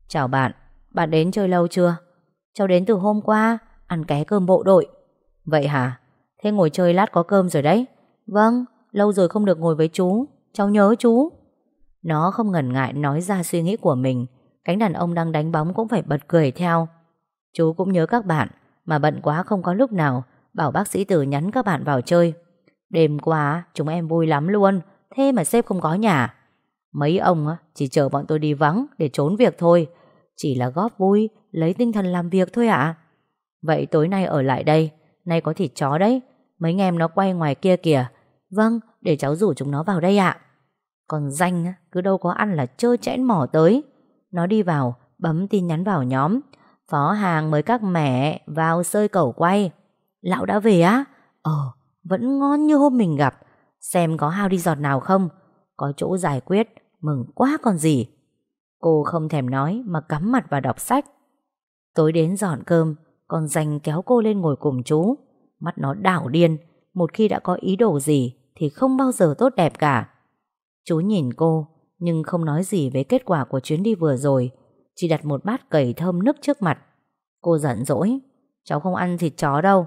Chào bạn Bạn đến chơi lâu chưa? Cháu đến từ hôm qua, Ăn ké cơm bộ đội. Vậy hả? Thế ngồi chơi lát có cơm rồi đấy. Vâng Lâu rồi không được ngồi với chú. Cháu nhớ chú. Nó không ngần ngại nói ra suy nghĩ của mình. Cánh đàn ông đang đánh bóng cũng phải bật cười theo. Chú cũng nhớ các bạn, Mà bận quá không có lúc nào, Bảo bác sĩ Tử nhắn các bạn vào chơi. Đêm qua, chúng em vui lắm luôn. Thế mà sếp không có nhà. Mấy ông chỉ chờ bọn tôi đi vắng Để trốn việc thôi. Chỉ là góp vui, Lấy tinh thần làm việc thôi ạ. Vậy tối nay ở lại đây. Nay có thịt chó đấy. Mấy anh em nó quay ngoài kia kìa. Vâng để cháu rủ chúng nó vào đây ạ. Còn danh cứ đâu có ăn là chơi chẽn mỏ tới. Nó đi vào, Bấm tin nhắn vào nhóm. Phó hàng mới các mẹ vào sơi cầu quay. Lão đã về á? Ờ vẫn ngon như hôm mình gặp. Xem có hao đi giọt nào không? Có chỗ giải quyết, Mừng quá còn gì. Cô không thèm nói mà cắm mặt vào đọc sách. Tối đến dọn cơm Còn dành kéo cô lên ngồi cùng chú. Mắt nó đảo điên, Một khi đã có ý đồ gì Thì không bao giờ tốt đẹp cả. Chú nhìn cô, Nhưng không nói gì về kết quả của chuyến đi vừa rồi, Chỉ đặt một bát cầy thơm nức trước mặt. Cô giận dỗi, Cháu không ăn thịt chó đâu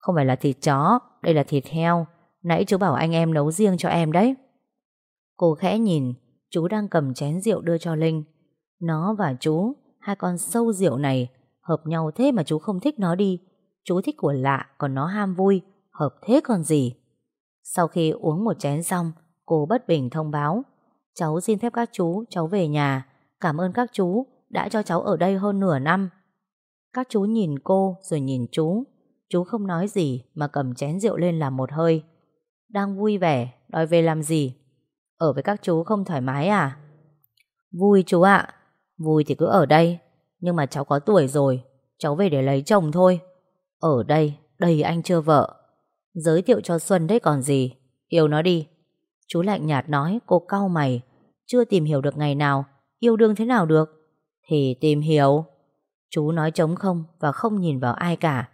không phải là thịt chó, Đây là thịt heo. Nãy chú bảo anh em nấu riêng cho em đấy. Cô khẽ nhìn, Chú đang cầm chén rượu đưa cho Linh. Nó và chú, Hai con sâu rượu này, Hợp nhau thế mà chú không thích nó đi. Chú thích của lạ, còn nó ham vui, Hợp thế còn gì? Sau khi uống một chén xong, Cô bất bình thông báo. Cháu xin phép các chú, cháu về nhà. Cảm ơn các chú, đã cho cháu ở đây hơn nửa năm. Các chú nhìn cô rồi nhìn chú. Chú không nói gì Mà cầm chén rượu lên làm một hơi. Đang vui vẻ Đòi về làm gì? Ở với các chú không thoải mái à? Vui chú ạ. Vui thì cứ ở đây Nhưng mà cháu có tuổi rồi Cháu về để lấy chồng thôi. Ở đây, đây anh chưa vợ. Giới thiệu cho Xuân đấy còn gì? Yêu nó đi. Chú lạnh nhạt nói cô cau mày. Chưa tìm hiểu được ngày nào Yêu đương thế nào được? Thì tìm hiểu. Chú nói trống không và không nhìn vào ai cả.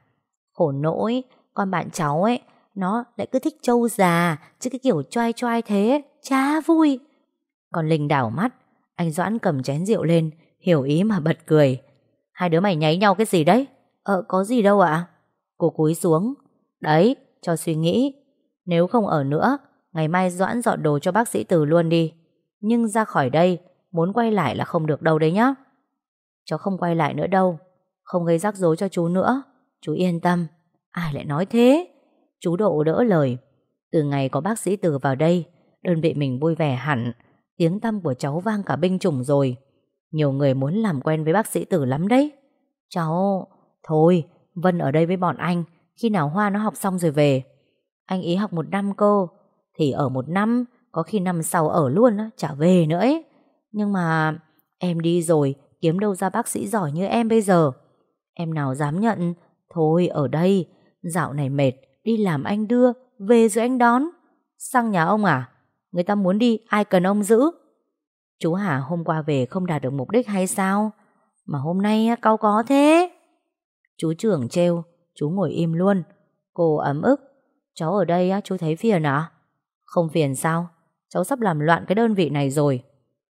Khổ nỗi. Con bạn cháu ấy, Nó lại cứ thích trâu già, Chứ cái kiểu choai choai thế Chá vui. Còn Linh đảo mắt, Anh Doãn cầm chén rượu lên, Hiểu ý mà bật cười. Hai đứa mày nháy nhau cái gì đấy? Ờ có gì đâu ạ. Cô cúi xuống. Đấy, cho suy nghĩ. Nếu không ở nữa, Ngày mai Doãn dọn đồ cho bác sĩ Từ luôn đi. Nhưng ra khỏi đây, Muốn quay lại là không được đâu đấy nhá. Cháu không quay lại nữa đâu. Không gây rắc rối cho chú nữa. Chú yên tâm, Ai lại nói thế? Chú Độ đỡ lời. Từ ngày có bác sĩ Từ vào đây, Đơn vị mình vui vẻ hẳn, Tiếng tâm của cháu vang cả binh chủng rồi. Nhiều người muốn làm quen với bác sĩ Tử lắm đấy. Cháu, Thôi, Vân ở đây với bọn anh, Khi nào Hoa nó học xong rồi về. Anh ý học một năm cô Thì ở một năm, Có khi năm sau ở luôn Chả về nữa ấy. Nhưng mà Em đi rồi, Kiếm đâu ra bác sĩ giỏi như em bây giờ. Em nào dám nhận Thôi, ở đây. Dạo này mệt, Đi làm anh đưa, Về rồi anh đón. Sang nhà ông à? Người ta muốn đi, ai cần ông giữ? Chú Hà hôm qua về không đạt được mục đích hay sao? Mà hôm nay cao có thế. Chú trưởng trêu, Chú ngồi im luôn. Cô ấm ức. Cháu ở đây chú thấy phiền à? Không phiền sao? Cháu sắp làm loạn cái đơn vị này rồi.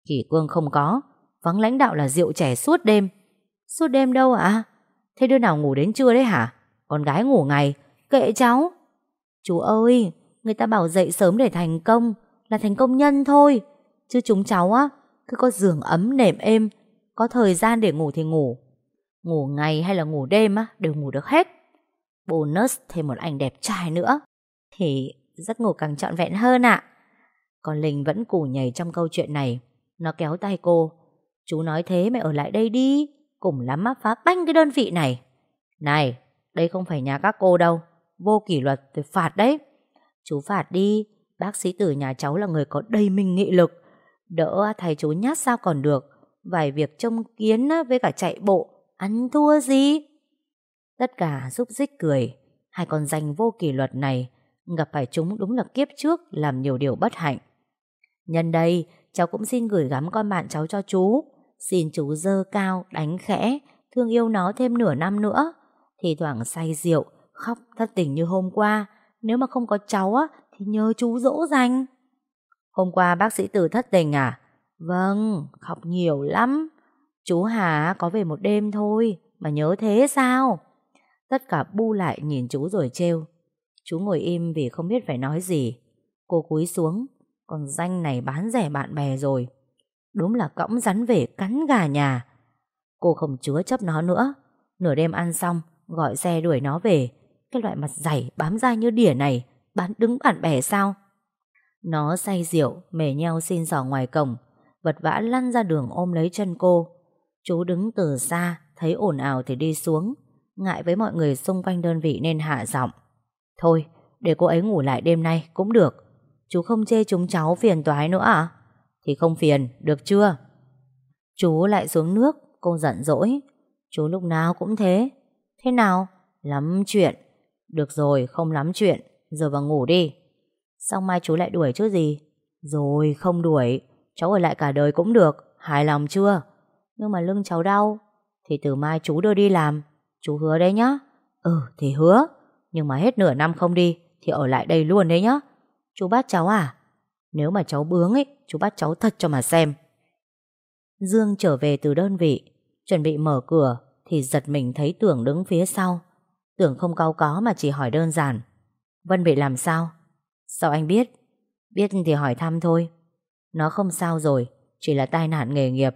Kỷ cương không có. Vắng lãnh đạo là rượu trẻ suốt đêm. Suốt đêm đâu ạ? Thế đứa nào ngủ đến trưa đấy hả? Con gái ngủ ngày. Kệ cháu. Chú ơi, Người ta bảo dậy sớm để thành công, Là thành công nhân thôi. Chứ chúng cháu á, Cứ có giường ấm nệm êm, Có thời gian để ngủ thì ngủ. Ngủ ngày hay là ngủ đêm á, Đều ngủ được hết. Bonus thêm một anh đẹp trai nữa. Thì giấc ngủ càng trọn vẹn hơn ạ. Còn Linh vẫn củ nhảy trong câu chuyện này. Nó kéo tay cô. Chú nói thế mày ở lại đây đi. Cùng lắm á phá banh cái đơn vị này Này Đây không phải nhà các cô đâu Vô kỷ luật thì phạt đấy Chú phạt đi Bác sĩ tử nhà cháu là người có đầy mình nghị lực Đỡ thầy chú nhát sao còn được Vài việc trông kiến với cả chạy bộ Ăn thua gì Tất cả giúp dích cười. Hai con danh vô kỷ luật này gặp phải chúng đúng là kiếp trước làm nhiều điều bất hạnh. Nhân đây, cháu cũng xin gửi gắm con bạn cháu cho chú. Xin chú dơ cao, đánh khẽ, thương yêu nó thêm nửa năm nữa. Thì thoảng say rượu, khóc thất tình như hôm qua. Nếu mà không có cháu á, thì nhớ chú dỗ dành. Hôm qua bác sĩ Từ thất tình à? Vâng, khóc nhiều lắm. Chú Hà có về một đêm thôi, mà nhớ thế sao? Tất cả bu lại nhìn chú rồi trêu. Chú ngồi im vì không biết phải nói gì. Cô cúi xuống, còn danh này bán rẻ bạn bè rồi. Đúng là cõng rắn về cắn gà nhà. Cô không chúa chấp nó nữa. Nửa đêm ăn xong, gọi xe đuổi nó về. Cái loại mặt dày bám da như đỉa này, bán đứng bạn bè sao? Nó say rượu, mề nheo xin giỏ ngoài cổng, vật vã lăn ra đường ôm lấy chân cô. Chú đứng từ xa, thấy ồn ào thì đi xuống, ngại với mọi người xung quanh đơn vị nên hạ giọng. Thôi, để cô ấy ngủ lại đêm nay cũng được. Chú không chê chúng cháu phiền toái nữa à? Thì không phiền, được chưa? Chú lại xuống nước, cô giận dỗi. Chú lúc nào cũng thế. Thế nào? Lắm chuyện. Được rồi, không lắm chuyện. Giờ vào ngủ đi. Xong mai chú lại đuổi chứ gì? Rồi, không đuổi. Cháu ở lại cả đời cũng được. Hài lòng chưa? Nhưng mà lưng cháu đau. Thì từ mai chú đưa đi làm. Chú hứa đấy nhá. Ừ, thì hứa. Nhưng mà hết nửa năm không đi Thì ở lại đây luôn đấy nhá Chú bắt cháu à nếu mà cháu bướng ấy, Chú bắt cháu thật cho mà xem. Dương trở về từ đơn vị, Chuẩn bị mở cửa Thì giật mình thấy Tưởng đứng phía sau. Tưởng không cao có mà chỉ hỏi đơn giản, Vân bị làm sao? Sao anh biết? Biết thì hỏi thăm thôi. Nó không sao rồi, Chỉ là tai nạn nghề nghiệp.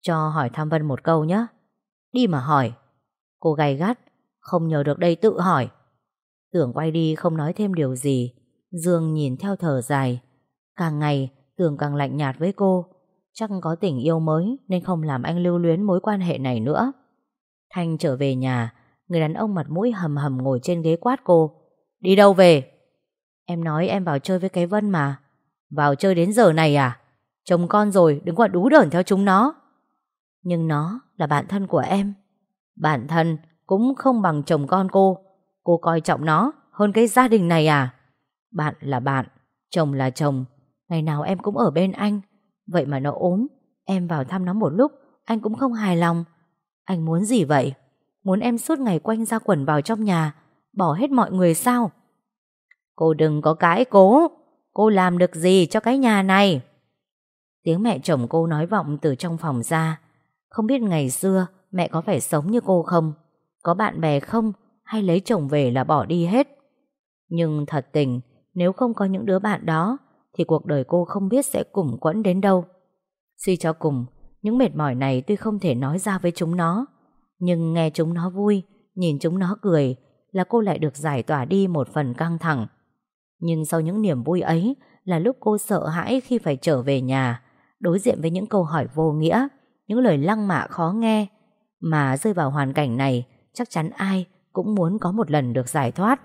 Cho hỏi thăm Vân một câu nhé. Đi mà hỏi. Cô gay gắt, Không nhờ được đây tự hỏi. Tưởng quay đi không nói thêm điều gì. Dương nhìn theo thở dài Càng ngày Tường càng lạnh nhạt với cô. Chắc có tình yêu mới Nên không làm anh lưu luyến mối quan hệ này nữa. Thanh trở về nhà Người đàn ông mặt mũi hầm hầm ngồi trên ghế quát cô. Đi đâu về? Em nói em vào chơi với cái Vân mà. Vào chơi đến giờ này à? Chồng con rồi đừng có đú đởn theo chúng nó. Nhưng nó là bạn thân của em. Bạn thân cũng không bằng chồng con cô. Cô coi trọng nó hơn cái gia đình này à? Bạn là bạn, chồng là chồng. Ngày nào em cũng ở bên anh. Vậy mà nó ốm, em vào thăm nó một lúc, anh cũng không hài lòng. Anh muốn gì vậy? Muốn em suốt ngày quanh ra quẩn vào trong nhà, bỏ hết mọi người sao? Cô đừng có cãi cố, cô làm được gì cho cái nhà này? Tiếng mẹ chồng cô nói vọng từ trong phòng ra. Không biết ngày xưa mẹ có phải sống như cô không? Có bạn bè không? hay lấy chồng về là bỏ đi hết. Nhưng thật tình, nếu không có những đứa bạn đó, thì cuộc đời cô không biết sẽ cùng quẫn đến đâu. Suy cho cùng, những mệt mỏi này tuy không thể nói ra với chúng nó, nhưng nghe chúng nó vui, nhìn chúng nó cười, là cô lại được giải tỏa đi một phần căng thẳng. Nhưng sau những niềm vui ấy là lúc cô sợ hãi khi phải trở về nhà, đối diện với những câu hỏi vô nghĩa, những lời lăng mạ khó nghe, mà rơi vào hoàn cảnh này chắc chắn ai cũng muốn có một lần được giải thoát.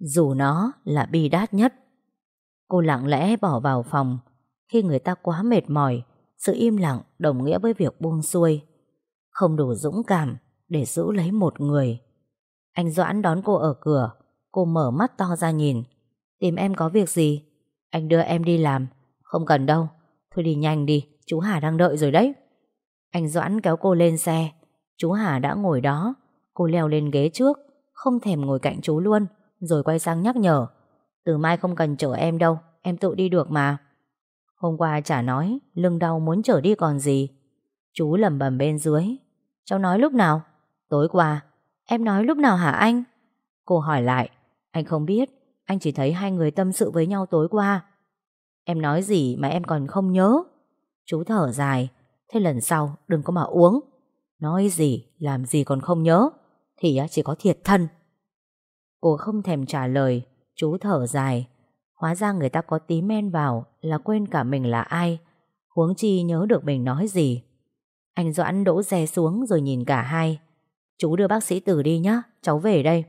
Dù nó là bi đát nhất. Cô lặng lẽ bỏ vào phòng. Khi người ta quá mệt mỏi, sự im lặng đồng nghĩa với việc buông xuôi. Không đủ dũng cảm để giữ lấy một người. Anh Doãn đón cô ở cửa. Cô mở mắt to ra nhìn. Tìm em có việc gì? Anh đưa em đi làm. Không cần đâu. Thôi đi nhanh đi, chú Hà đang đợi rồi đấy. Anh Doãn kéo cô lên xe. Chú Hà đã ngồi đó Cô leo lên ghế trước Không thèm ngồi cạnh chú luôn Rồi quay sang nhắc nhở từ mai không cần chở em đâu Em tự đi được mà. Hôm qua chả nói Lưng đau muốn chở đi còn gì. Chú lầm bầm bên dưới Cháu nói lúc nào? Tối qua. Em nói lúc nào hả anh? Cô hỏi lại Anh không biết Anh chỉ thấy hai người tâm sự với nhau tối qua. Em nói gì mà em còn không nhớ? Chú thở dài Thế lần sau đừng có mà uống. Nói gì làm gì còn không nhớ thì chỉ có thiệt thân. Cô không thèm trả lời, chú thở dài. Hóa ra người ta có tí men vào là quên cả mình là ai. Huống chi nhớ được mình nói gì. Anh Doãn đỗ xe xuống rồi nhìn cả hai. Chú đưa bác sĩ Tử đi nhá, cháu về đây.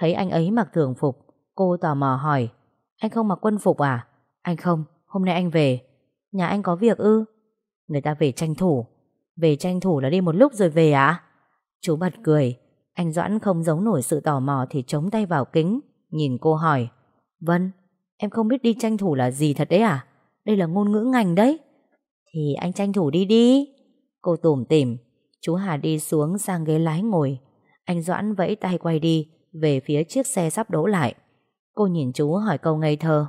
Thấy anh ấy mặc thường phục, cô tò mò hỏi. Anh không mặc quân phục à? Anh không, hôm nay anh về. Nhà anh có việc ư? Người ta về tranh thủ. Về tranh thủ là đi một lúc rồi về à? Chú bật cười. Anh Doãn không giấu nổi sự tò mò thì chống tay vào kính, nhìn cô hỏi. Vân, em không biết đi tranh thủ là gì thật đấy à? Đây là ngôn ngữ ngành đấy. Thì anh tranh thủ đi đi. Cô tủm tỉm, chú Hà đi xuống sang ghế lái ngồi. Anh Doãn vẫy tay quay đi, về phía chiếc xe sắp đỗ lại. Cô nhìn chú hỏi câu ngây thơ.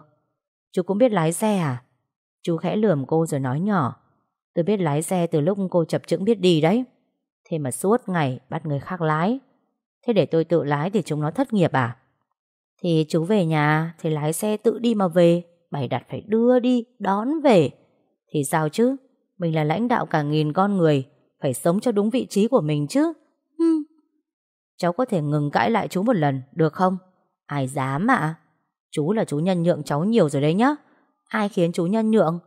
Chú cũng biết lái xe à? Chú khẽ lườm cô rồi nói nhỏ. Tôi biết lái xe từ lúc cô chập chững biết đi đấy. Thế mà suốt ngày bắt người khác lái. Thế để tôi tự lái thì chúng nó thất nghiệp à? Thì chú về nhà thì lái xe tự đi mà về. Bày đặt phải đưa đi, đón về. Thì sao chứ? Mình là lãnh đạo cả nghìn con người. Phải sống cho đúng vị trí của mình chứ. Hmm. Cháu có thể ngừng cãi lại chú một lần, được không? Ai dám ạ? Chú là chú nhân nhượng cháu nhiều rồi đấy nhá. Ai khiến chú nhân nhượng?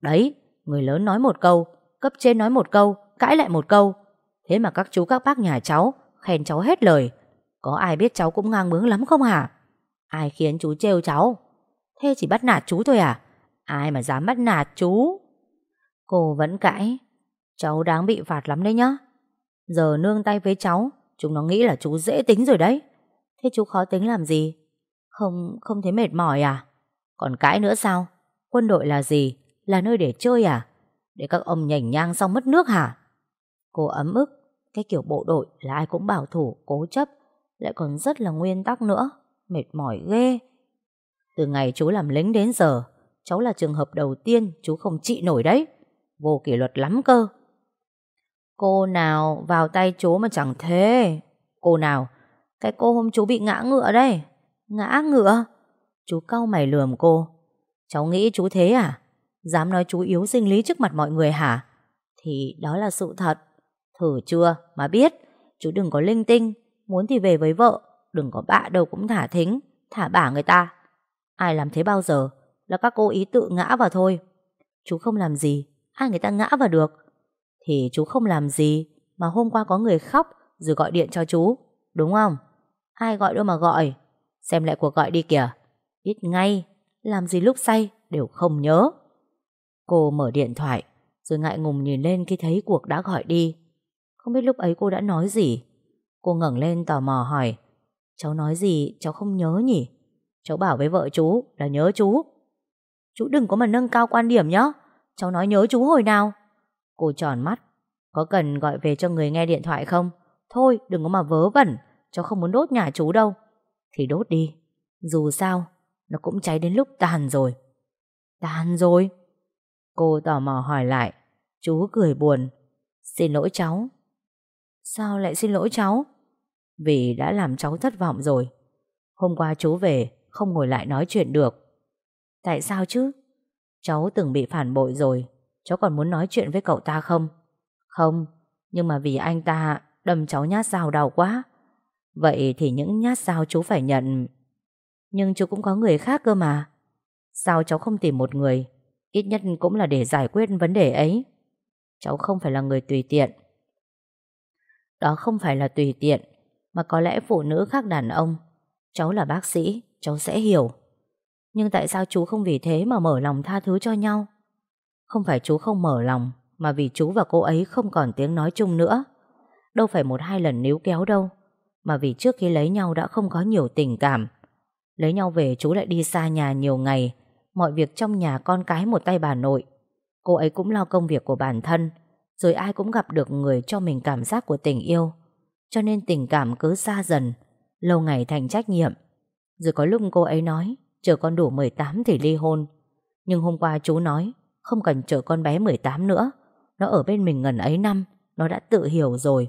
Đấy, người lớn nói một câu, cấp trên nói một câu, cãi lại một câu. Thế mà các chú các bác nhà cháu khen cháu hết lời. Có ai biết cháu cũng ngang bướng lắm không hả? Ai khiến chú trêu cháu? Thế chỉ bắt nạt chú thôi à? Ai mà dám bắt nạt chú? Cô vẫn cãi. Cháu đáng bị phạt lắm đấy nhá. Giờ nương tay với cháu, chúng nó nghĩ là chú dễ tính rồi đấy. Thế chú khó tính làm gì? Không, không thấy mệt mỏi à? Còn cãi nữa sao? Quân đội là gì? Là nơi để chơi à? Để các ông nhảy nhang xong mất nước hả? Cô ấm ức, cái kiểu bộ đội là ai cũng bảo thủ, cố chấp, lại còn rất là nguyên tắc nữa. Mệt mỏi ghê. Từ ngày chú làm lính đến giờ, cháu là trường hợp đầu tiên chú không trị nổi đấy. Vô kỷ luật lắm cơ. Cô nào vào tay chú mà chẳng thế. Cô nào, cái cô hôm chú bị ngã ngựa đây. Ngã ngựa? Chú cau mày lườm cô. Cháu nghĩ chú thế à? Dám nói chú yếu sinh lý trước mặt mọi người hả? Thì đó là sự thật. Thử chưa mà biết. Chú đừng có linh tinh. Muốn thì về với vợ. Đừng có bạ đâu cũng thả thính. Thả bả người ta. Ai làm thế bao giờ? Là các cô ý tự ngã vào thôi. Chú không làm gì. Ai người ta ngã vào được? Thì chú không làm gì. Mà hôm qua có người khóc rồi gọi điện cho chú. Đúng không? Ai gọi đâu mà gọi. Xem lại cuộc gọi đi kìa. Biết ngay. Làm gì lúc say đều không nhớ. Cô mở điện thoại rồi ngại ngùng nhìn lên khi thấy cuộc đã gọi đi. Không biết lúc ấy cô đã nói gì. Cô ngẩng lên tò mò hỏi Cháu nói gì cháu không nhớ nhỉ? Cháu bảo với vợ chú là nhớ chú. Chú đừng có mà nâng cao quan điểm nhá. Cháu nói nhớ chú hồi nào. Cô tròn mắt. Có cần gọi về cho người nghe điện thoại không? Thôi đừng có mà vớ vẩn. Cháu không muốn đốt nhà chú đâu. Thì đốt đi. Dù sao, nó cũng cháy đến lúc tàn rồi. Tàn rồi? Cô tò mò hỏi lại. Chú cười buồn. Xin lỗi cháu. Sao lại xin lỗi cháu? Vì đã làm cháu thất vọng rồi. Hôm qua chú về, không ngồi lại nói chuyện được. Tại sao chứ? Cháu từng bị phản bội rồi. Cháu còn muốn nói chuyện với cậu ta không? Không, nhưng mà vì anh ta đâm cháu nhát dao đau quá. Vậy thì những nhát dao chú phải nhận. Nhưng chú cũng có người khác cơ mà. Sao cháu không tìm một người? Ít nhất cũng là để giải quyết vấn đề ấy. Cháu không phải là người tùy tiện. Đó không phải là tùy tiện, mà có lẽ phụ nữ khác đàn ông. Cháu là bác sĩ, cháu sẽ hiểu. Nhưng tại sao chú không vì thế mà mở lòng tha thứ cho nhau? Không phải chú không mở lòng, mà vì chú và cô ấy không còn tiếng nói chung nữa. Đâu phải một hai lần níu kéo đâu, mà vì trước khi lấy nhau đã không có nhiều tình cảm. Lấy nhau về chú lại đi xa nhà nhiều ngày, mọi việc trong nhà con cái một tay bà nội. Cô ấy cũng lo công việc của bản thân, rồi ai cũng gặp được người cho mình cảm giác của tình yêu. Cho nên tình cảm cứ xa dần, lâu ngày thành trách nhiệm. Rồi có lúc cô ấy nói, chờ con đủ 18 thì ly hôn. Nhưng hôm qua chú nói, không cần chờ con bé 18 nữa. Nó ở bên mình gần ấy năm, nó đã tự hiểu rồi.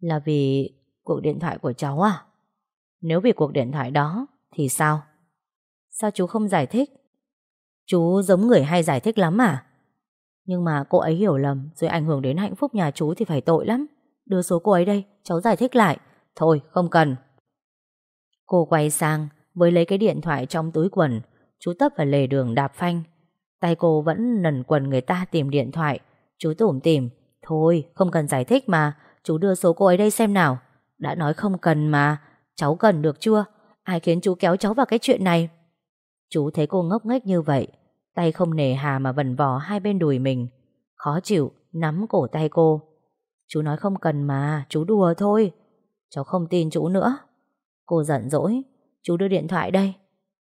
Là vì cuộc điện thoại của cháu à? Nếu vì cuộc điện thoại đó, thì sao? Sao chú không giải thích? Chú giống người hay giải thích lắm à? Nhưng mà cô ấy hiểu lầm Rồi ảnh hưởng đến hạnh phúc nhà chú thì phải tội lắm Đưa số cô ấy đây, Cháu giải thích lại. Thôi, không cần. Cô quay sang, Với lấy cái điện thoại trong túi quần, Chú tấp vào lề đường đạp phanh. Tay cô vẫn nần quần người ta tìm điện thoại. Chú tủm tìm Thôi, không cần giải thích mà, Chú đưa số cô ấy đây xem nào. Đã nói không cần mà, Cháu cần được chưa? Ai khiến chú kéo cháu vào cái chuyện này? Chú thấy cô ngốc nghếch như vậy, Tay không nề hà mà vần vò hai bên đùi mình. Khó chịu, Nắm cổ tay cô. Chú nói không cần mà, Chú đùa thôi. Cháu không tin chú nữa. Cô giận dỗi. Chú đưa điện thoại đây.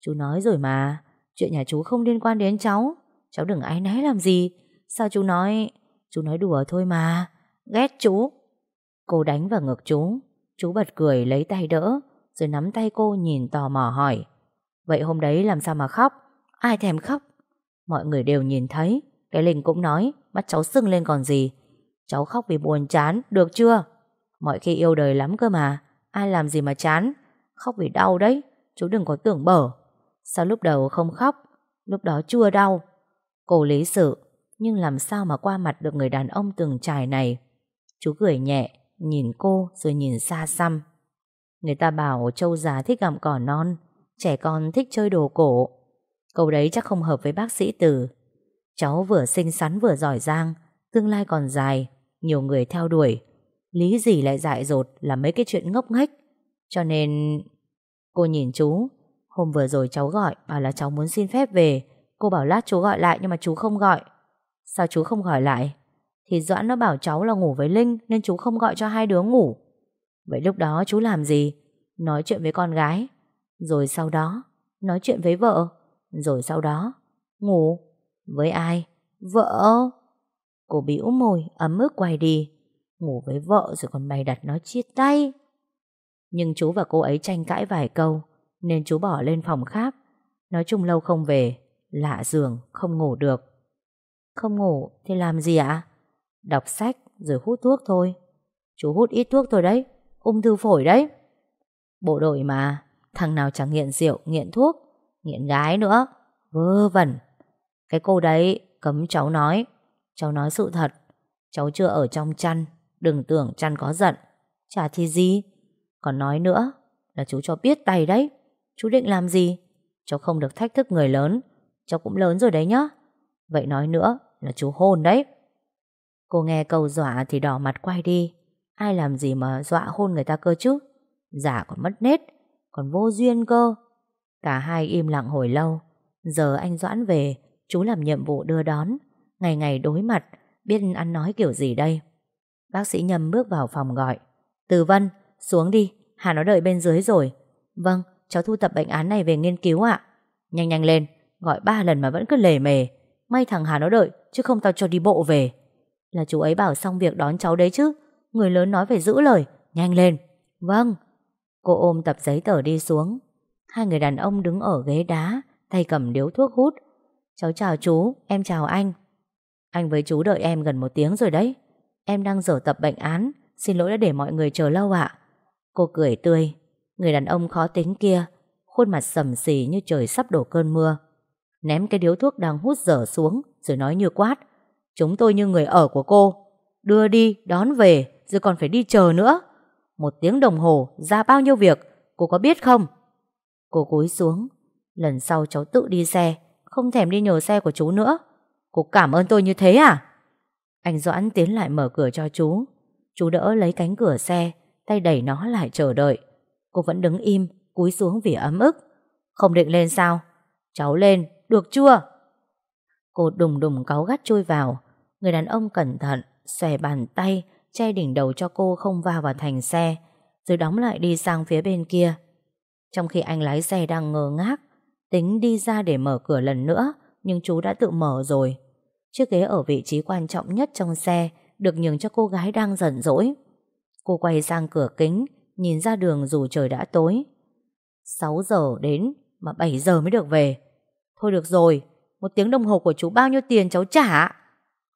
Chú nói rồi mà, Chuyện nhà chú không liên quan đến cháu. Cháu đừng áy náy làm gì. Sao chú nói Chú nói đùa thôi mà. Ghét chú. Cô đánh vào ngực chú. Chú bật cười lấy tay đỡ, Rồi nắm tay cô nhìn tò mò hỏi. Vậy hôm đấy làm sao mà khóc? Ai thèm khóc? Mọi người đều nhìn thấy. Cái Linh cũng nói Mắt cháu sưng lên còn gì. Cháu khóc vì buồn chán, Được chưa? Mọi khi yêu đời lắm cơ mà, Ai làm gì mà chán? Khóc vì đau đấy, Chú đừng có tưởng bở. Sao lúc đầu không khóc, Lúc đó chưa đau? Cô lý sự, Nhưng làm sao mà qua mặt được người đàn ông từng trải này? Chú cười nhẹ, Nhìn cô rồi nhìn xa xăm. Người ta bảo châu già thích gặm cỏ non, Trẻ con thích chơi đồ cổ. Câu đấy chắc không hợp với bác sĩ Từ. Cháu vừa xinh xắn vừa giỏi giang Tương lai còn dài, Nhiều người theo đuổi. Lý gì lại dại dột là mấy cái chuyện ngốc nghếch. Cho nên, Cô nhìn chú. Hôm vừa rồi cháu gọi, bảo là cháu muốn xin phép về. Cô bảo lát chú gọi lại nhưng mà chú không gọi. Sao chú không gọi lại? Thì Doãn nó bảo cháu là ngủ với Linh Nên chú không gọi cho hai đứa ngủ. Vậy lúc đó chú làm gì? Nói chuyện với con gái. Rồi sau đó, Nói chuyện với vợ. Rồi sau đó, Ngủ. Với ai? Vợ. Cô bĩu môi ấm ức quay đi. Ngủ với vợ rồi còn bày đặt nó chia tay. Nhưng chú và cô ấy tranh cãi vài câu Nên chú bỏ lên phòng khác. Nói chung lâu không về Lạ giường không ngủ được. Không ngủ thì làm gì ạ? Đọc sách rồi hút thuốc thôi. Chú hút ít thuốc thôi đấy Ung thư phổi đấy. Bộ đội mà Thằng nào chẳng nghiện rượu, nghiện thuốc Nghiện gái nữa. Vơ vẩn. Cái cô đấy cấm cháu nói Cháu nói sự thật. Cháu chưa ở trong chăn. Đừng tưởng chăn có giận. Chả thì gì. Còn nói nữa, là chú cho biết tay đấy. Chú định làm gì? Cháu không được thách thức người lớn. Cháu cũng lớn rồi đấy nhá. Vậy nói nữa là chú hôn đấy. Cô nghe câu dọa thì đỏ mặt quay đi. Ai làm gì mà dọa hôn người ta cơ chứ? Giả còn mất nết, Còn vô duyên cơ. Cả hai im lặng hồi lâu. Giờ anh Doãn về, Chú làm nhiệm vụ đưa đón. Ngày ngày đối mặt Biết ăn nói kiểu gì đây? Bác sĩ Nhâm bước vào phòng gọi. Từ Vân xuống đi Hà nó đợi bên dưới rồi. Vâng cháu thu tập bệnh án này về nghiên cứu ạ. Nhanh nhanh lên Gọi ba lần mà vẫn cứ lề mề. May thằng Hà nó đợi chứ không tao cho đi bộ về. Là chú ấy bảo xong việc đón cháu đấy chứ. Người lớn nói phải giữ lời Nhanh lên. Vâng. Cô ôm tập giấy tờ đi xuống. Hai người đàn ông đứng ở ghế đá Tay cầm điếu thuốc hút. Cháu chào chú, em chào anh. Anh với chú đợi em gần một tiếng rồi đấy. Em đang dở tập bệnh án. Xin lỗi đã để mọi người chờ lâu ạ. Cô cười tươi. Người đàn ông khó tính kia Khuôn mặt sầm xì như trời sắp đổ cơn mưa. Ném cái điếu thuốc đang hút dở xuống Rồi nói như quát. Chúng tôi như người ở của cô. Đưa đi, đón về Rồi còn phải đi chờ nữa. Một tiếng đồng hồ ra bao nhiêu việc? Cô có biết không? Cô cúi xuống. Lần sau cháu tự đi xe Không thèm đi nhờ xe của chú nữa. Cô cảm ơn tôi như thế à? Anh Doãn tiến lại mở cửa cho chú. Chú đỡ lấy cánh cửa xe Tay đẩy nó lại chờ đợi. Cô vẫn đứng im Cúi xuống vì ấm ức. Không định lên sao? Cháu lên, được chưa? Cô đùng đùng cáu gắt chui vào. Người đàn ông cẩn thận Xòe bàn tay Che đỉnh đầu cho cô không va vào thành xe Rồi đóng lại đi sang phía bên kia. Trong khi anh lái xe đang ngơ ngác Tính đi ra để mở cửa lần nữa Nhưng chú đã tự mở rồi. Chiếc ghế ở vị trí quan trọng nhất trong xe Được nhường cho cô gái đang giận dỗi Cô quay sang cửa kính Nhìn ra đường dù trời đã tối. 6 giờ đến Mà 7 giờ mới được về. Thôi được rồi Một tiếng đồng hồ của chú bao nhiêu tiền cháu trả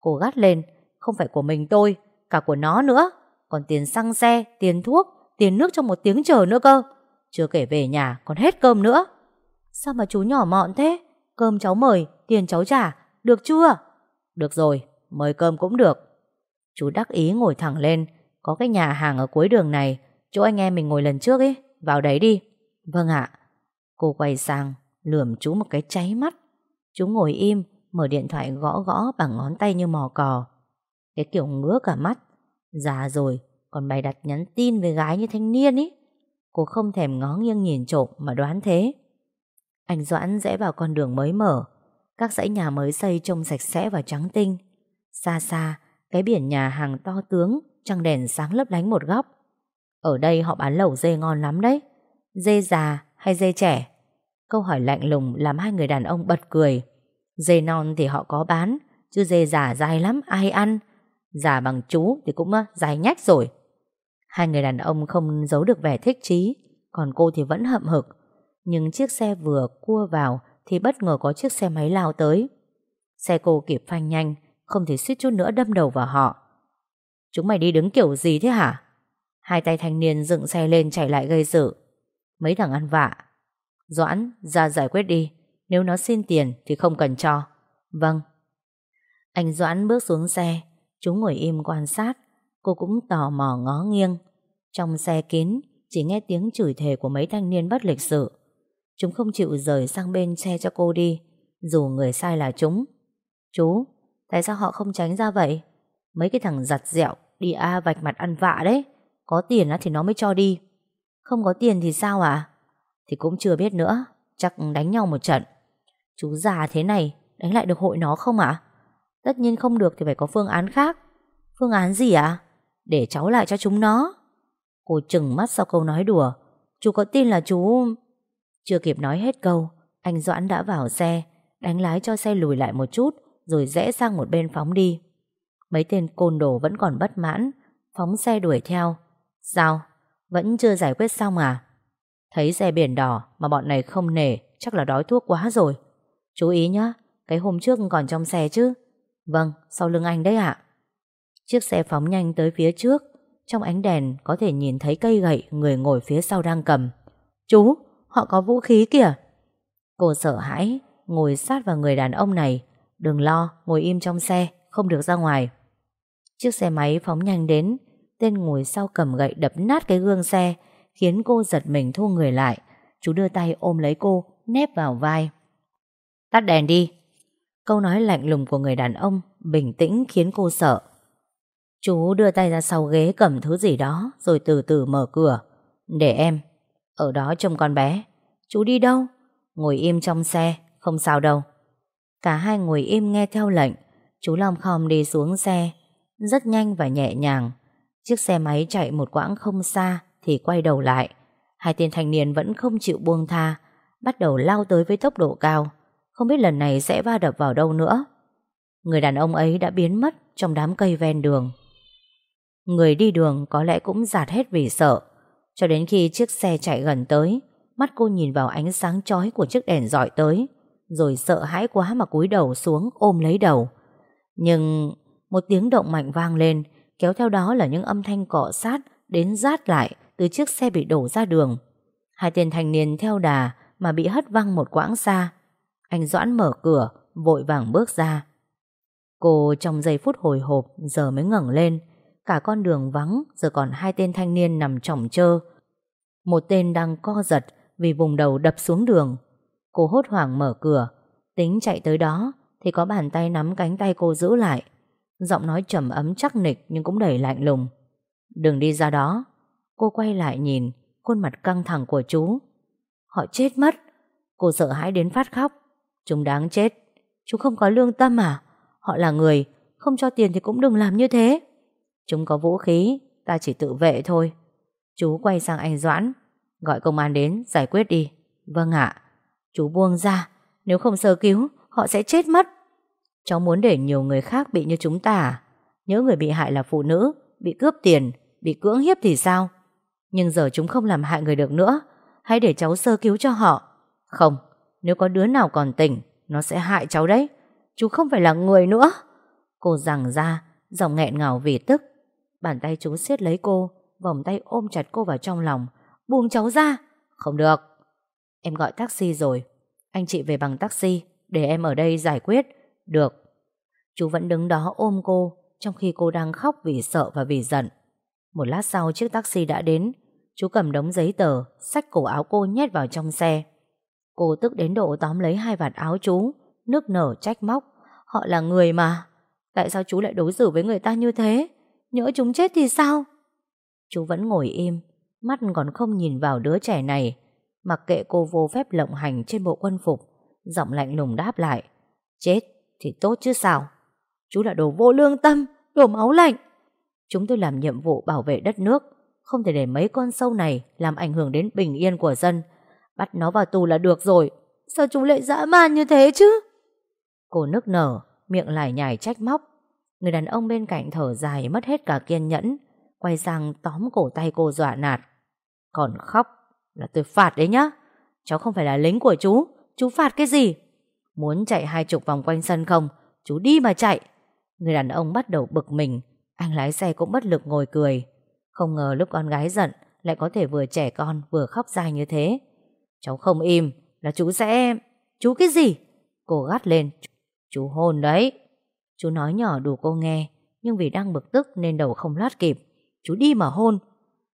Cô gắt lên Không phải của mình tôi Cả của nó nữa. Còn tiền xăng xe, tiền thuốc Tiền nước trong một tiếng chờ nữa cơ. Chưa kể về nhà còn hết cơm nữa. Sao mà chú nhỏ mọn thế? Cơm cháu mời, tiền cháu trả Được chưa? Được rồi, mời cơm cũng được. Chú đắc ý ngồi thẳng lên Có cái nhà hàng ở cuối đường này Chỗ anh em mình ngồi lần trước ấy Vào đấy đi. Vâng ạ. Cô quay sang lườm chú một cái cháy mắt. Chú ngồi im Mở điện thoại gõ gõ bằng ngón tay như mò cò. Cái kiểu ngứa cả mắt. Già rồi Còn bày đặt nhắn tin với gái như thanh niên ý. Cô không thèm ngó nghiêng nhìn trộm Mà đoán thế. Anh Doãn rẽ vào con đường mới mở. Các dãy nhà mới xây trông sạch sẽ và trắng tinh Xa xa Cái biển nhà hàng to tướng Trăng đèn sáng lấp lánh một góc Ở đây họ bán lẩu dê ngon lắm đấy. Dê già hay dê trẻ? Câu hỏi lạnh lùng làm hai người đàn ông bật cười. Dê non thì họ có bán, chứ dê già dài lắm, ai ăn? Già bằng chú thì cũng dài nhách rồi. Hai người đàn ông không giấu được vẻ thích trí còn cô thì vẫn hậm hực. Nhưng chiếc xe vừa cua vào thì bất ngờ có chiếc xe máy lao tới. Xe cô kịp phanh nhanh, không thể suýt chút nữa đâm đầu vào họ. Chúng mày đi đứng kiểu gì thế hả? Hai tay thanh niên dựng xe lên chạy lại gây sự. Mấy thằng ăn vạ. Doãn, ra giải quyết đi. Nếu nó xin tiền thì không cần cho. Vâng. Anh Doãn bước xuống xe. Chúng ngồi im quan sát. Cô cũng tò mò ngó nghiêng. Trong xe kín, chỉ nghe tiếng chửi thề của mấy thanh niên bất lịch sự. Chúng không chịu rời sang bên xe cho cô đi, dù người sai là chúng. Chú, tại sao họ không tránh ra vậy? Mấy cái thằng giặt dẹo, đi a vạch mặt ăn vạ đấy. Có tiền thì nó mới cho đi. Không có tiền thì sao à? Thì cũng chưa biết nữa, chắc đánh nhau một trận. Chú già thế này, đánh lại được hội nó không ạ? Tất nhiên không được thì phải có phương án khác. Phương án gì ạ? Để cháu lại cho chúng nó. Cô chừng mắt sau câu nói đùa. Chú có tin là chú... Chưa kịp nói hết câu, anh Doãn đã vào xe, đánh lái cho xe lùi lại một chút, rồi rẽ sang một bên phóng đi. Mấy tên côn đồ vẫn còn bất mãn, phóng xe đuổi theo. Sao? Vẫn chưa giải quyết xong à? Thấy xe biển đỏ mà bọn này không nể, chắc là đói thuốc quá rồi. Chú ý nhá, cái hôm trước còn trong xe chứ. Vâng, sau lưng anh đấy ạ. Chiếc xe phóng nhanh tới phía trước, trong ánh đèn có thể nhìn thấy cây gậy người ngồi phía sau đang cầm. Chú, họ có vũ khí kìa. Cô sợ hãi, ngồi sát vào người đàn ông này. Đừng lo, ngồi im trong xe, không được ra ngoài. Chiếc xe máy phóng nhanh đến, tên ngồi sau cầm gậy đập nát cái gương xe, khiến cô giật mình thu người lại. Chú đưa tay ôm lấy cô, nép vào vai. Tắt đèn đi. Câu nói lạnh lùng của người đàn ông bình tĩnh khiến cô sợ. Chú đưa tay ra sau ghế cầm thứ gì đó rồi từ từ mở cửa. Để em. Ở đó trông con bé. Chú đi đâu? Ngồi im trong xe, không sao đâu. Cả hai ngồi im nghe theo lệnh. Chú Long khom đi xuống xe. Rất nhanh và nhẹ nhàng. Chiếc xe máy chạy một quãng không xa thì quay đầu lại. Hai tên thanh niên vẫn không chịu buông tha. Bắt đầu lao tới với tốc độ cao. Không biết lần này sẽ va đập vào đâu nữa. Người đàn ông ấy đã biến mất trong đám cây ven đường. Người đi đường có lẽ cũng giạt hết vì sợ. Cho đến khi chiếc xe chạy gần tới, mắt cô nhìn vào ánh sáng chói của chiếc đèn dọi tới, rồi sợ hãi quá mà cúi đầu xuống ôm lấy đầu. Nhưng một tiếng động mạnh vang lên, kéo theo đó là những âm thanh cọ sát đến rát lại từ chiếc xe bị đổ ra đường. Hai tên thanh niên theo đà mà bị hất văng một quãng xa. Anh Doãn mở cửa, vội vàng bước ra. Cô trong giây phút hồi hộp giờ mới ngẩng lên, Cả con đường vắng Giờ còn hai tên thanh niên nằm chỏng chơ Một tên đang co giật vì vùng đầu đập xuống đường. Cô hốt hoảng mở cửa. Tính chạy tới đó Thì có bàn tay nắm cánh tay cô giữ lại. Giọng nói trầm ấm chắc nịch Nhưng cũng đầy lạnh lùng. Đừng đi ra đó. Cô quay lại nhìn Khuôn mặt căng thẳng của chú. Họ chết mất. Cô sợ hãi đến phát khóc. Chúng đáng chết. Chú không có lương tâm à? Họ là người Không cho tiền thì cũng đừng làm như thế. Chúng có vũ khí, ta chỉ tự vệ thôi. Chú quay sang anh Doãn, gọi công an đến giải quyết đi. Vâng ạ. Chú buông ra, nếu không sơ cứu, họ sẽ chết mất. Cháu muốn để nhiều người khác bị như chúng ta? À? Nhớ người bị hại là phụ nữ, bị cướp tiền, bị cưỡng hiếp thì sao? Nhưng giờ chúng không làm hại người được nữa. Hãy để cháu sơ cứu cho họ. Không, nếu có đứa nào còn tỉnh, nó sẽ hại cháu đấy. Chú không phải là người nữa. Cô rằng ra, giọng nghẹn ngào vì tức. Bàn tay chú siết lấy cô Vòng tay ôm chặt cô vào trong lòng Buông cháu ra. Không được. Em gọi taxi rồi. Anh chị về bằng taxi, Để em ở đây giải quyết. Được. Chú vẫn đứng đó ôm cô, Trong khi cô đang khóc vì sợ và vì giận. Một lát sau chiếc taxi đã đến. Chú cầm đống giấy tờ, Xách cổ áo cô nhét vào trong xe. Cô tức đến độ tóm lấy hai vạt áo chú, Nước nở trách móc. Họ là người mà. Tại sao chú lại đối xử với người ta như thế? Nhỡ chúng chết thì sao? Chú vẫn ngồi im. Mắt còn không nhìn vào đứa trẻ này. Mặc kệ cô vô phép lộng hành trên bộ quân phục, Giọng lạnh lùng đáp lại, Chết thì tốt chứ sao? Chú là đồ vô lương tâm, Đồ máu lạnh. Chúng tôi làm nhiệm vụ bảo vệ đất nước, Không thể để mấy con sâu này Làm ảnh hưởng đến bình yên của dân. Bắt nó vào tù là được rồi, Sao chúng lại dã man như thế chứ? Cô nức nở, Miệng lại nhải trách móc. Người đàn ông bên cạnh thở dài mất hết cả kiên nhẫn, Quay sang tóm cổ tay cô dọa nạt. Còn khóc. Là tôi phạt đấy nhá. Cháu không phải là lính của chú. Chú phạt cái gì? Muốn chạy hai chục vòng quanh sân không? Chú đi mà chạy. Người đàn ông bắt đầu bực mình. Anh lái xe cũng bất lực ngồi cười. Không ngờ lúc con gái giận, Lại có thể vừa trẻ con vừa khóc dài như thế. Cháu không im, Là chú sẽ... Chú cái gì? Cô gắt lên. Chú hôn đấy. Chú nói nhỏ đủ cô nghe, Nhưng vì đang bực tức nên đầu không loát kịp. Chú đi mà hôn.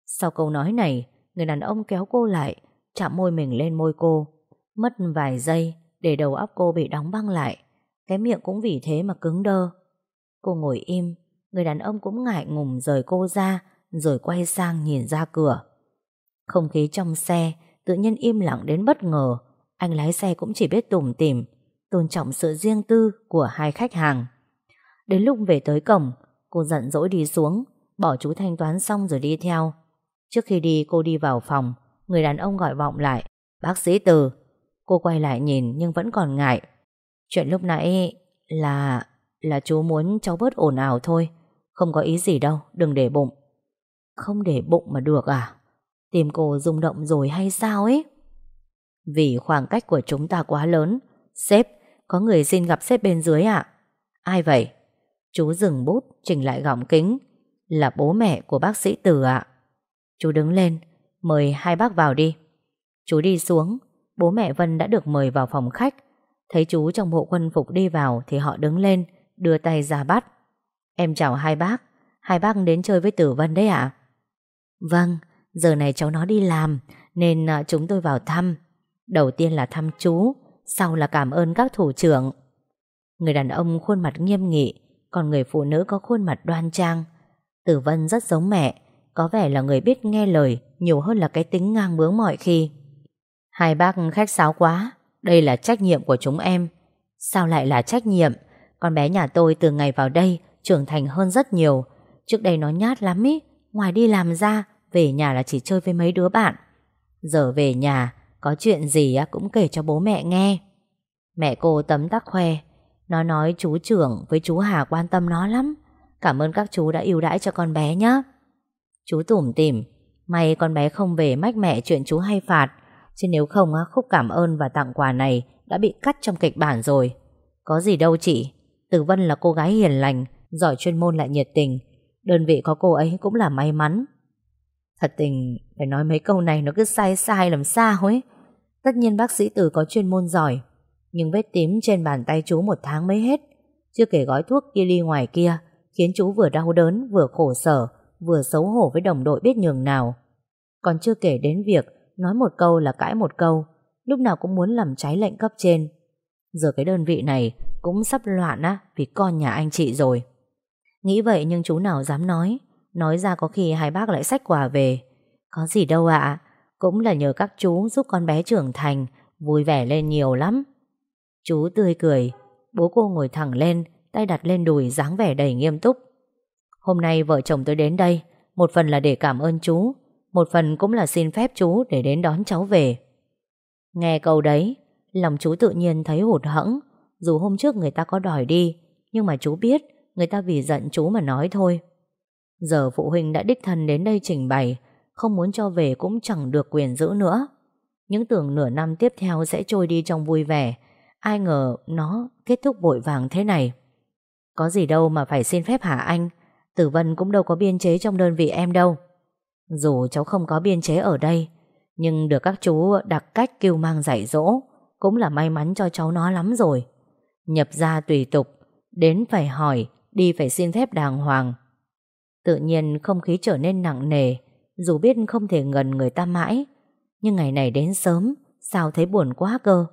Sau câu nói này Người đàn ông kéo cô lại, Chạm môi mình lên môi cô. Mất vài giây Để đầu óc cô bị đóng băng lại. Cái miệng cũng vì thế mà cứng đơ. Cô ngồi im, Người đàn ông cũng ngại ngùng rời cô ra, Rồi quay sang nhìn ra cửa. Không khí trong xe Tự nhiên im lặng đến bất ngờ. Anh lái xe cũng chỉ biết tủm tỉm, Tôn trọng sự riêng tư của hai khách hàng. Đến lúc về tới cổng, Cô giận dỗi đi xuống, Bỏ chú thanh toán xong rồi đi theo. Trước khi đi, cô đi vào phòng. Người đàn ông gọi vọng lại, Bác sĩ Từ. Cô quay lại nhìn nhưng vẫn còn ngại. Chuyện lúc nãy là Là chú muốn cháu bớt ồn ào thôi. Không có ý gì đâu, Đừng để bụng. Không để bụng mà được à? Tim cô rung động rồi hay sao ấy? Vì khoảng cách của chúng ta quá lớn. Sếp, Có người xin gặp sếp bên dưới ạ. Ai vậy? Chú dừng bút, chỉnh lại gọng kính. Là bố mẹ của bác sĩ Từ ạ. Chú đứng lên, Mời hai bác vào đi. Chú đi xuống, Bố mẹ Vân đã được mời vào phòng khách. Thấy chú trong bộ quân phục đi vào Thì họ đứng lên, Đưa tay ra bắt. Em chào hai bác Hai bác đến chơi với Tử Vân đấy ạ. Vâng Giờ này cháu nó đi làm, Nên à, chúng tôi vào thăm. Đầu tiên là thăm chú, Sau là cảm ơn các thủ trưởng. Người đàn ông khuôn mặt nghiêm nghị, Còn người phụ nữ có khuôn mặt đoan trang. Tử Vân rất giống mẹ có vẻ là người biết nghe lời Nhiều hơn là cái tính ngang bướng mọi khi. Hai bác khách sáo quá, Đây là trách nhiệm của chúng em. Sao lại là trách nhiệm? Con bé nhà tôi từ ngày vào đây Trưởng thành hơn rất nhiều. Trước đây nó nhát lắm ý, Ngoài đi làm ra, Về nhà là chỉ chơi với mấy đứa bạn. Giờ về nhà, Có chuyện gì cũng kể cho bố mẹ nghe. Mẹ cô tấm tắc khoe Nó nói chú trưởng với chú Hà quan tâm nó lắm. Cảm ơn các chú đã yêu đãi cho con bé nhé Chú tủm tỉm. May con bé không về mách mẹ chuyện chú hay phạt. Chứ nếu không khúc cảm ơn và tặng quà này Đã bị cắt trong kịch bản rồi. Có gì đâu chị. Tử Vân là cô gái hiền lành, Giỏi chuyên môn lại nhiệt tình. Đơn vị có cô ấy cũng là may mắn. Thật tình, Phải nói mấy câu này nó cứ sai sai làm sao ấy. Tất nhiên bác sĩ Tử có chuyên môn giỏi, Nhưng vết tím trên bàn tay chú một tháng mới hết. Chưa kể gói thuốc kia ly ngoài kia Khiến chú vừa đau đớn vừa khổ sở. Vừa xấu hổ với đồng đội biết nhường nào. Còn chưa kể đến việc Nói một câu là cãi một câu, Lúc nào cũng muốn làm trái lệnh cấp trên. Giờ cái đơn vị này Cũng sắp loạn á, Vì con nhà anh chị rồi. Nghĩ vậy nhưng chú nào dám nói Nói ra có khi hai bác lại xách quà về. Có gì đâu ạ, Cũng là nhờ các chú giúp con bé trưởng thành, Vui vẻ lên nhiều lắm. Chú tươi cười, Bố cô ngồi thẳng lên, Tay đặt lên đùi dáng vẻ đầy nghiêm túc. Hôm nay vợ chồng tôi đến đây, Một phần là để cảm ơn chú, một phần cũng là xin phép chú để đến đón cháu về. Nghe câu đấy, Lòng chú tự nhiên thấy hụt hẫng. Dù hôm trước người ta có đòi đi, Nhưng mà chú biết Người ta vì giận chú mà nói thôi. Giờ phụ huynh đã đích thân đến đây trình bày, Không muốn cho về cũng chẳng được quyền giữ nữa. Những tưởng nửa năm tiếp theo sẽ trôi đi trong vui vẻ, Ai ngờ nó kết thúc vội vàng thế này. Có gì đâu mà phải xin phép hả anh? Tử Vân cũng đâu có biên chế trong đơn vị em đâu. Dù cháu không có biên chế ở đây, Nhưng được các chú đặc cách kêu mang dạy dỗ, Cũng là may mắn cho cháu nó lắm rồi. Nhập ra tùy tục, Đến phải hỏi, Đi phải xin phép đàng hoàng. Tự nhiên không khí trở nên nặng nề, Dù biết không thể gần người ta mãi, Nhưng ngày này đến sớm, Sao thấy buồn quá cơ.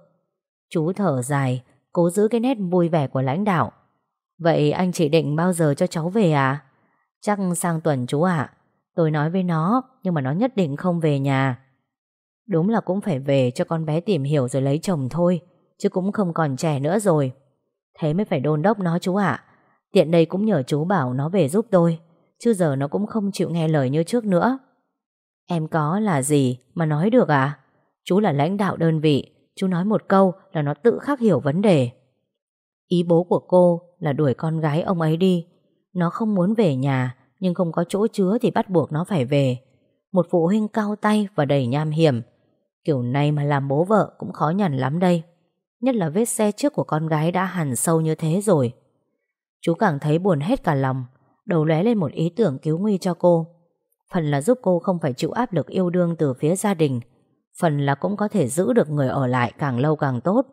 Chú thở dài, Cố giữ cái nét vui vẻ của lãnh đạo. Vậy anh chỉ định bao giờ cho cháu về à? Chắc sang tuần chú ạ Tôi nói với nó Nhưng mà nó nhất định không về nhà Đúng là cũng phải về cho con bé tìm hiểu rồi lấy chồng thôi Chứ cũng không còn trẻ nữa rồi Thế mới phải đôn đốc nó chú ạ Tiện đây cũng nhờ chú bảo nó về giúp tôi Chứ giờ nó cũng không chịu nghe lời như trước nữa Em có là gì mà nói được à? Chú là lãnh đạo đơn vị, chú nói một câu là nó tự khắc hiểu vấn đề. Ý bố của cô là đuổi con gái ông ấy đi. Nó không muốn về nhà, nhưng không có chỗ chứa thì bắt buộc nó phải về. Một phụ huynh cao tay và đầy nham hiểm. Kiểu này mà làm bố vợ cũng khó nhằn lắm đây. Nhất là vết xe trước của con gái đã hằn sâu như thế rồi. Chú càng thấy buồn hết cả lòng, đầu lóe lên một ý tưởng cứu nguy cho cô. Phần là giúp cô không phải chịu áp lực yêu đương từ phía gia đình, phần là cũng có thể giữ được người ở lại càng lâu càng tốt.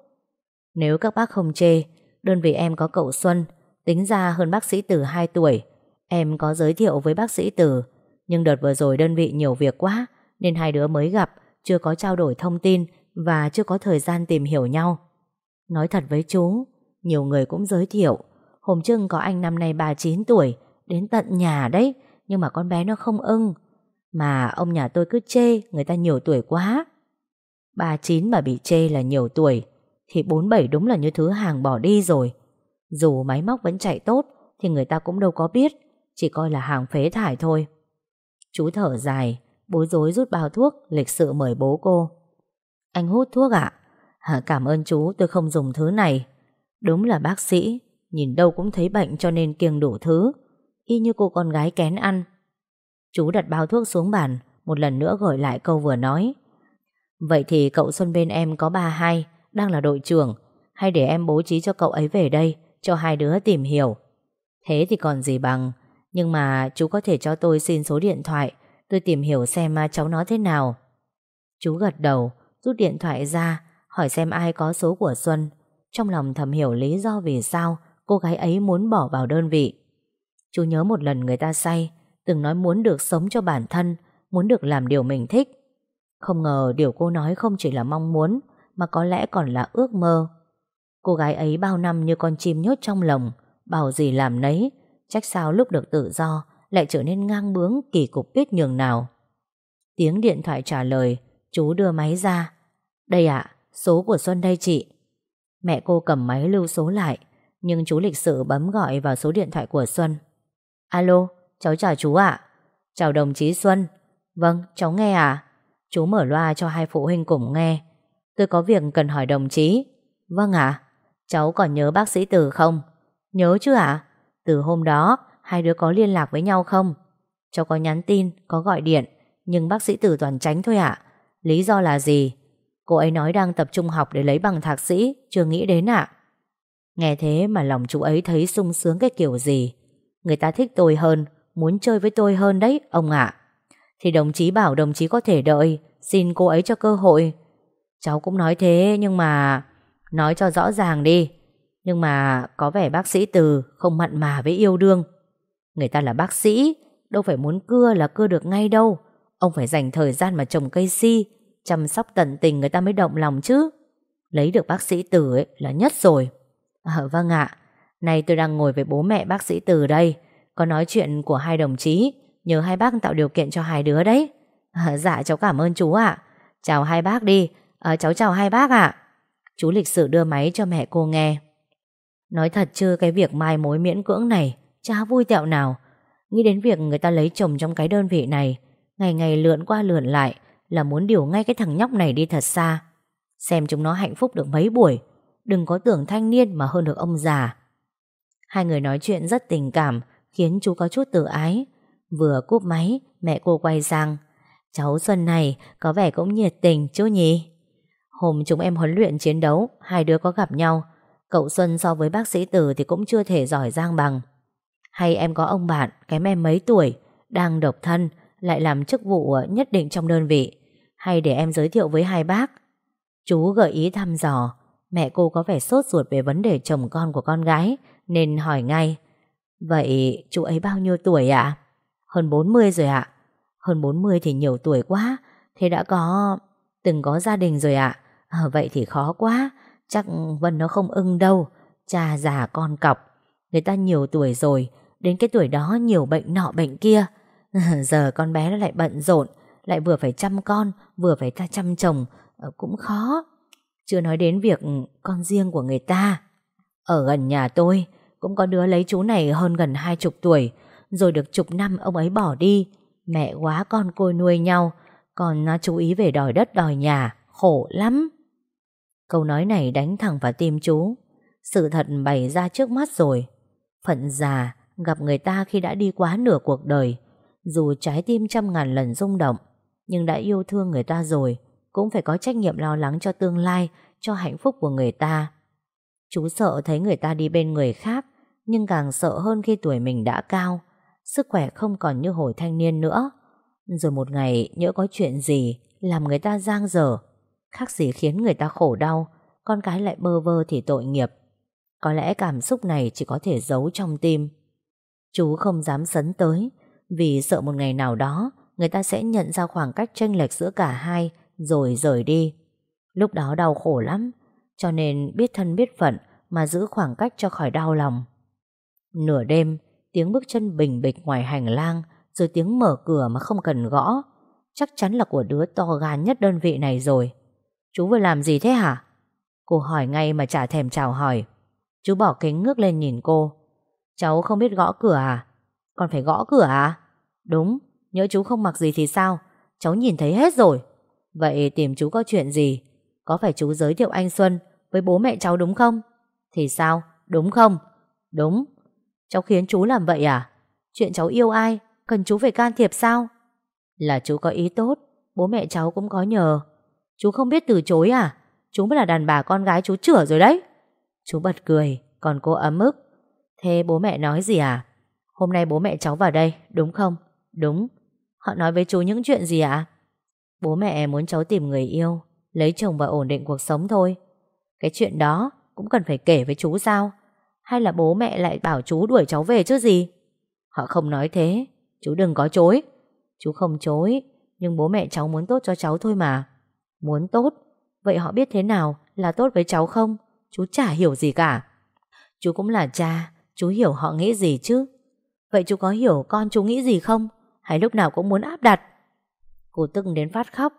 Nếu các bác không chê, đơn vị em có cậu Xuân, tính ra hơn bác sĩ Từ 2 tuổi. Em có giới thiệu với bác sĩ Từ, nhưng đợt vừa rồi đơn vị nhiều việc quá, nên hai đứa mới gặp, chưa có trao đổi thông tin và chưa có thời gian tìm hiểu nhau. Nói thật với chú, nhiều người cũng giới thiệu. Hôm trưng có anh năm nay 39 tuổi, đến tận nhà đấy, nhưng mà con bé nó không ưng. Mà ông nhà tôi cứ chê người ta nhiều tuổi quá. 39 mà bị chê là nhiều tuổi, thì 47 đúng là như thứ hàng bỏ đi rồi. Dù máy móc vẫn chạy tốt, thì người ta cũng đâu có biết, chỉ coi là hàng phế thải thôi. Chú thở dài, bối rối rút bao thuốc, lịch sự mời bố cô. Anh hút thuốc ạ? À? Cảm ơn chú, tôi không dùng thứ này. Đúng là bác sĩ, nhìn đâu cũng thấy bệnh cho nên kiêng đủ thứ. Y như cô con gái kén ăn. Chú đặt bao thuốc xuống bàn, một lần nữa gửi lại câu vừa nói. Vậy thì cậu Xuân bên em có ba hai, đang là đội trưởng, hay để em bố trí cho cậu ấy về đây, cho hai đứa tìm hiểu. Thế thì còn gì bằng, nhưng mà chú có thể cho tôi xin số điện thoại, tôi tìm hiểu xem à, cháu nó thế nào. Chú gật đầu, rút điện thoại ra, hỏi xem ai có số của Xuân. Trong lòng thầm hiểu lý do vì sao cô gái ấy muốn bỏ vào đơn vị. Chú nhớ một lần người ta say, từng nói muốn được sống cho bản thân, muốn được làm điều mình thích. Không ngờ điều cô nói không chỉ là mong muốn, mà có lẽ còn là ước mơ. Cô gái ấy bao năm như con chim nhốt trong lồng, bảo gì làm nấy, trách sao lúc được tự do lại trở nên ngang bướng kỳ cục biết nhường nào. Tiếng điện thoại trả lời, chú đưa máy ra. Đây ạ, số của Xuân đây chị. Mẹ cô cầm máy lưu số lại, nhưng chú lịch sự bấm gọi vào số điện thoại của Xuân. Alo, cháu chào chú ạ. Chào đồng chí Xuân. Vâng, cháu nghe à? Chú mở loa cho hai phụ huynh cùng nghe. Tôi có việc cần hỏi đồng chí. Vâng ạ. Cháu còn nhớ bác sĩ tử không? Nhớ chứ ạ? Từ hôm đó, hai đứa có liên lạc với nhau không? Cháu có nhắn tin, có gọi điện, nhưng bác sĩ tử toàn tránh thôi ạ. Lý do là gì? Cô ấy nói đang tập trung học để lấy bằng thạc sĩ, chưa nghĩ đến ạ. Nghe thế mà lòng chú ấy thấy sung sướng cái kiểu gì. Người ta thích tôi hơn, muốn chơi với tôi hơn đấy, ông ạ. Thì đồng chí bảo đồng chí có thể đợi, xin cô ấy cho cơ hội. Cháu cũng nói thế nhưng mà... Nói cho rõ ràng đi. Nhưng mà có vẻ bác sĩ Từ không mặn mà với yêu đương. Người ta là bác sĩ, đâu phải muốn cưa là cưa được ngay đâu. Ông phải dành thời gian mà trồng cây si, chăm sóc tận tình người ta mới động lòng chứ. Lấy được bác sĩ Từ ấy là nhất rồi. À, vâng ạ, nay tôi đang ngồi với bố mẹ bác sĩ Từ đây, có nói chuyện của hai đồng chí, nhờ hai bác tạo điều kiện cho hai đứa đấy. À, dạ cháu cảm ơn chú ạ. Chào hai bác đi, à, cháu chào hai bác ạ. Chú lịch sử đưa máy cho mẹ cô nghe. Nói thật chưa cái việc mai mối miễn cưỡng này, chả vui tẹo nào. Nghĩ đến việc người ta lấy chồng trong cái đơn vị này, ngày ngày lượn qua lượn lại là muốn điều ngay cái thằng nhóc này đi thật xa. Xem chúng nó hạnh phúc được mấy buổi, đừng có tưởng thanh niên mà hơn được ông già. Hai người nói chuyện rất tình cảm, khiến chú có chút tự ái. Vừa cúp máy, mẹ cô quay sang. Cháu Xuân này có vẻ cũng nhiệt tình chú nhỉ? Hôm chúng em huấn luyện chiến đấu, hai đứa có gặp nhau. Cậu Xuân so với bác sĩ Tử thì cũng chưa thể giỏi giang bằng. Hay em có ông bạn, kém em mấy tuổi, đang độc thân, lại làm chức vụ nhất định trong đơn vị. Hay để em giới thiệu với hai bác. Chú gợi ý thăm dò, mẹ cô có vẻ sốt ruột về vấn đề chồng con của con gái, nên hỏi ngay. Vậy chú ấy bao nhiêu tuổi ạ? Hơn 40 rồi ạ. Hơn 40 thì nhiều tuổi quá, thế đã có... từng có gia đình rồi ạ. À, Ờ, vậy thì khó quá, chắc Vân nó không ưng đâu. Cha già con cọc, người ta nhiều tuổi rồi, đến cái tuổi đó nhiều bệnh nọ bệnh kia. <laughs> Giờ con bé nó lại bận rộn, lại vừa phải chăm con, vừa phải ta chăm chồng, ờ, cũng khó. Chưa nói đến việc con riêng của người ta. Ở gần nhà tôi, cũng có đứa lấy chú này hơn gần hai chục tuổi, rồi được chục năm ông ấy bỏ đi. Mẹ quá con côi nuôi nhau, Còn chú ý về đòi đất đòi nhà Khổ lắm Câu nói này đánh thẳng vào tim chú. Sự thật bày ra trước mắt rồi. Phận già, Gặp người ta khi đã đi quá nửa cuộc đời. Dù trái tim trăm ngàn lần rung động, Nhưng đã yêu thương người ta rồi, Cũng phải có trách nhiệm lo lắng cho tương lai, Cho hạnh phúc của người ta. Chú sợ thấy người ta đi bên người khác, Nhưng càng sợ hơn khi tuổi mình đã cao. Sức khỏe không còn như hồi thanh niên nữa. Rồi một ngày, nhỡ có chuyện gì, Làm người ta giang dở Khác gì khiến người ta khổ đau, Con cái lại bơ vơ thì tội nghiệp. Có lẽ cảm xúc này chỉ có thể giấu trong tim. Chú không dám sấn tới, Vì sợ một ngày nào đó, Người ta sẽ nhận ra khoảng cách chênh lệch giữa cả hai, Rồi rời đi. Lúc đó đau khổ lắm, Cho nên biết thân biết phận Mà giữ khoảng cách cho khỏi đau lòng. Nửa đêm, Tiếng bước chân bình bịch ngoài hành lang, Rồi tiếng mở cửa mà không cần gõ. Chắc chắn là của đứa to gan nhất đơn vị này rồi. Chú vừa làm gì thế hả? Cô hỏi ngay mà chả thèm chào hỏi Chú bỏ kính ngước lên nhìn cô Cháu không biết gõ cửa à? Còn phải gõ cửa à? Đúng, nhớ chú không mặc gì thì sao? Cháu nhìn thấy hết rồi Vậy tìm chú có chuyện gì? Có phải chú giới thiệu anh Xuân Với bố mẹ cháu đúng không? Thì sao? Đúng không? Đúng Cháu khiến chú làm vậy à? Chuyện cháu yêu ai? Cần chú phải can thiệp sao? Là chú có ý tốt Bố mẹ cháu cũng có nhờ Chú không biết từ chối à? Chú mới là đàn bà con gái chú chửa rồi đấy Chú bật cười Còn cô ấm ức Thế bố mẹ nói gì à? Hôm nay bố mẹ cháu vào đây, đúng không? Đúng. Họ nói với chú những chuyện gì ạ? À? Bố mẹ muốn cháu tìm người yêu, lấy chồng và ổn định cuộc sống thôi. Cái chuyện đó cũng cần phải kể với chú sao? Hay là bố mẹ lại bảo chú đuổi cháu về chứ gì? Họ không nói thế, chú đừng có chối. Chú không chối, nhưng bố mẹ cháu muốn tốt cho cháu thôi mà. Muốn tốt? Vậy họ biết thế nào là tốt với cháu không? Chú chả hiểu gì cả. Chú cũng là cha, Chú hiểu họ nghĩ gì chứ? Vậy chú có hiểu con chú nghĩ gì không? Hay lúc nào cũng muốn áp đặt? Cô tức đến phát khóc.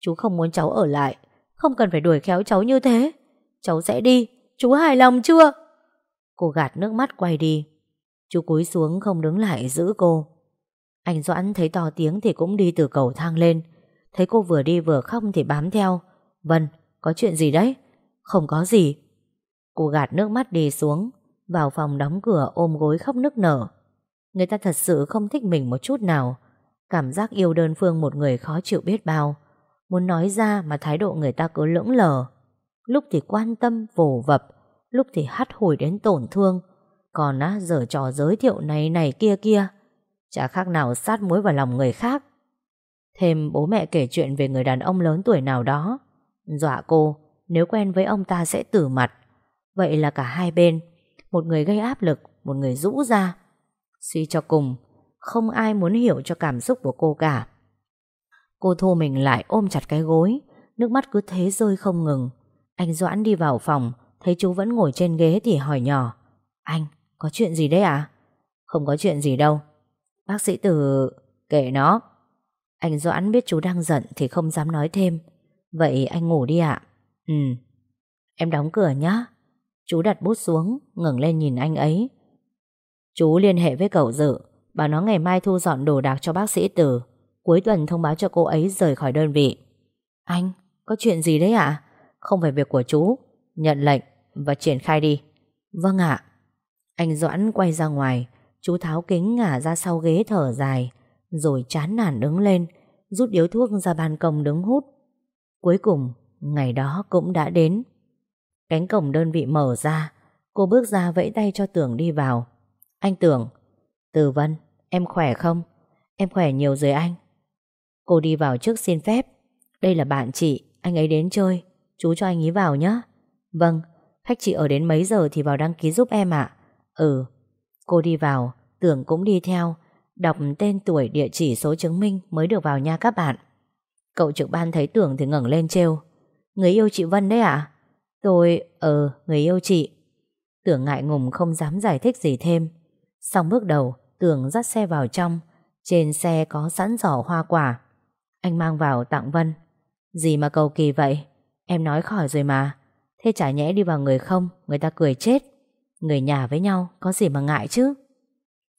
Chú không muốn cháu ở lại. Không cần phải đuổi khéo cháu như thế. Cháu sẽ đi. Chú hài lòng chưa? Cô gạt nước mắt quay đi. Chú cúi xuống không đứng lại giữ cô. Anh Doãn thấy to tiếng thì cũng đi từ cầu thang lên. Thấy cô vừa đi vừa khóc thì bám theo. Vân, có chuyện gì đấy? Không có gì. Cô gạt nước mắt đi xuống vào phòng đóng cửa ôm gối khóc nức nở. Người ta thật sự không thích mình một chút nào. Cảm giác yêu đơn phương một người khó chịu biết bao. Muốn nói ra mà thái độ người ta cứ lưỡng lờ. Lúc thì quan tâm, vồ vập. Lúc thì hắt hủi đến tổn thương. Còn á, giờ trò giới thiệu này này kia kia. Chả khác nào sát muối vào lòng người khác. Thêm bố mẹ kể chuyện về người đàn ông lớn tuổi nào đó Dọa cô Nếu quen với ông ta sẽ tử mặt Vậy là cả hai bên một người gây áp lực, một người rũ ra. Suy cho cùng, không ai muốn hiểu cho cảm xúc của cô cả. Cô thu mình lại ôm chặt cái gối, nước mắt cứ thế rơi không ngừng. Anh Doãn đi vào phòng, thấy chú vẫn ngồi trên ghế thì hỏi nhỏ. Anh, có chuyện gì đấy à? Không có chuyện gì đâu. Bác sĩ Từ... kể nó. Anh Doãn biết chú đang giận thì không dám nói thêm. Vậy anh ngủ đi ạ. Ừ. Em đóng cửa nhá. Chú đặt bút xuống, ngẩng lên nhìn anh ấy. Chú liên hệ với cậu dự, bảo nó ngày mai thu dọn đồ đạc cho bác sĩ Tử. Cuối tuần thông báo cho cô ấy rời khỏi đơn vị. Anh, có chuyện gì đấy ạ? Không phải việc của chú. Nhận lệnh và triển khai đi. Vâng ạ. Anh Doãn quay ra ngoài, chú tháo kính ngả ra sau ghế thở dài, rồi chán nản đứng lên, rút điếu thuốc ra ban công đứng hút. Cuối cùng, ngày đó cũng đã đến. Cánh cổng đơn vị mở ra Cô bước ra vẫy tay cho Tưởng đi vào. Anh Tưởng Từ Vân, em khỏe không? Em khỏe nhiều rồi anh. Cô đi vào trước xin phép. Đây là bạn chị, anh ấy đến chơi. Chú cho anh ấy vào nhé Vâng, khách chị ở đến mấy giờ thì vào đăng ký giúp em ạ. Ừ Cô đi vào, Tưởng cũng đi theo. Đọc tên tuổi địa chỉ số chứng minh Mới được vào nha các bạn Cậu trực ban thấy Tưởng thì ngẩng lên trêu Người yêu chị Vân đấy ạ Tôi, ờ, người yêu chị. Tưởng ngại ngùng không dám giải thích gì thêm. Xong bước đầu, Tưởng dắt xe vào trong. Trên xe có sẵn giỏ hoa quả. Anh mang vào tặng Vân. Gì mà cầu kỳ vậy? Em nói khỏi rồi mà. Thế chả nhẽ đi vào người không, người ta cười chết. Người nhà với nhau, có gì mà ngại chứ?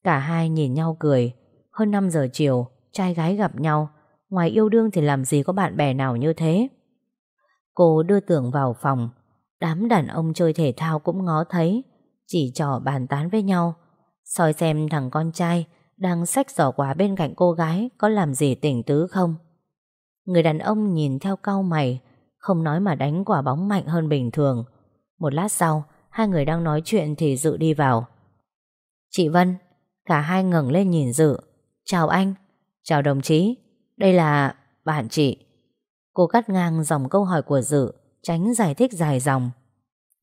Cả hai nhìn nhau cười. Hơn 5 giờ chiều, trai gái gặp nhau. Ngoài yêu đương thì làm gì có bạn bè nào như thế? Cô đưa tưởng vào phòng. Đám đàn ông chơi thể thao cũng ngó thấy. Chỉ trò bàn tán với nhau. Soi xem thằng con trai Đang xách giỏ quà bên cạnh cô gái Có làm gì tỉnh tứ không. Người đàn ông nhìn theo cau mày Không nói mà đánh quả bóng mạnh hơn bình thường. Một lát sau Hai người đang nói chuyện thì Dự đi vào. Chị Vân Cả hai ngẩng lên nhìn Dự. Chào anh. Chào đồng chí. Đây là bạn chị. Cô cắt ngang dòng câu hỏi của Dự, Tránh giải thích dài dòng.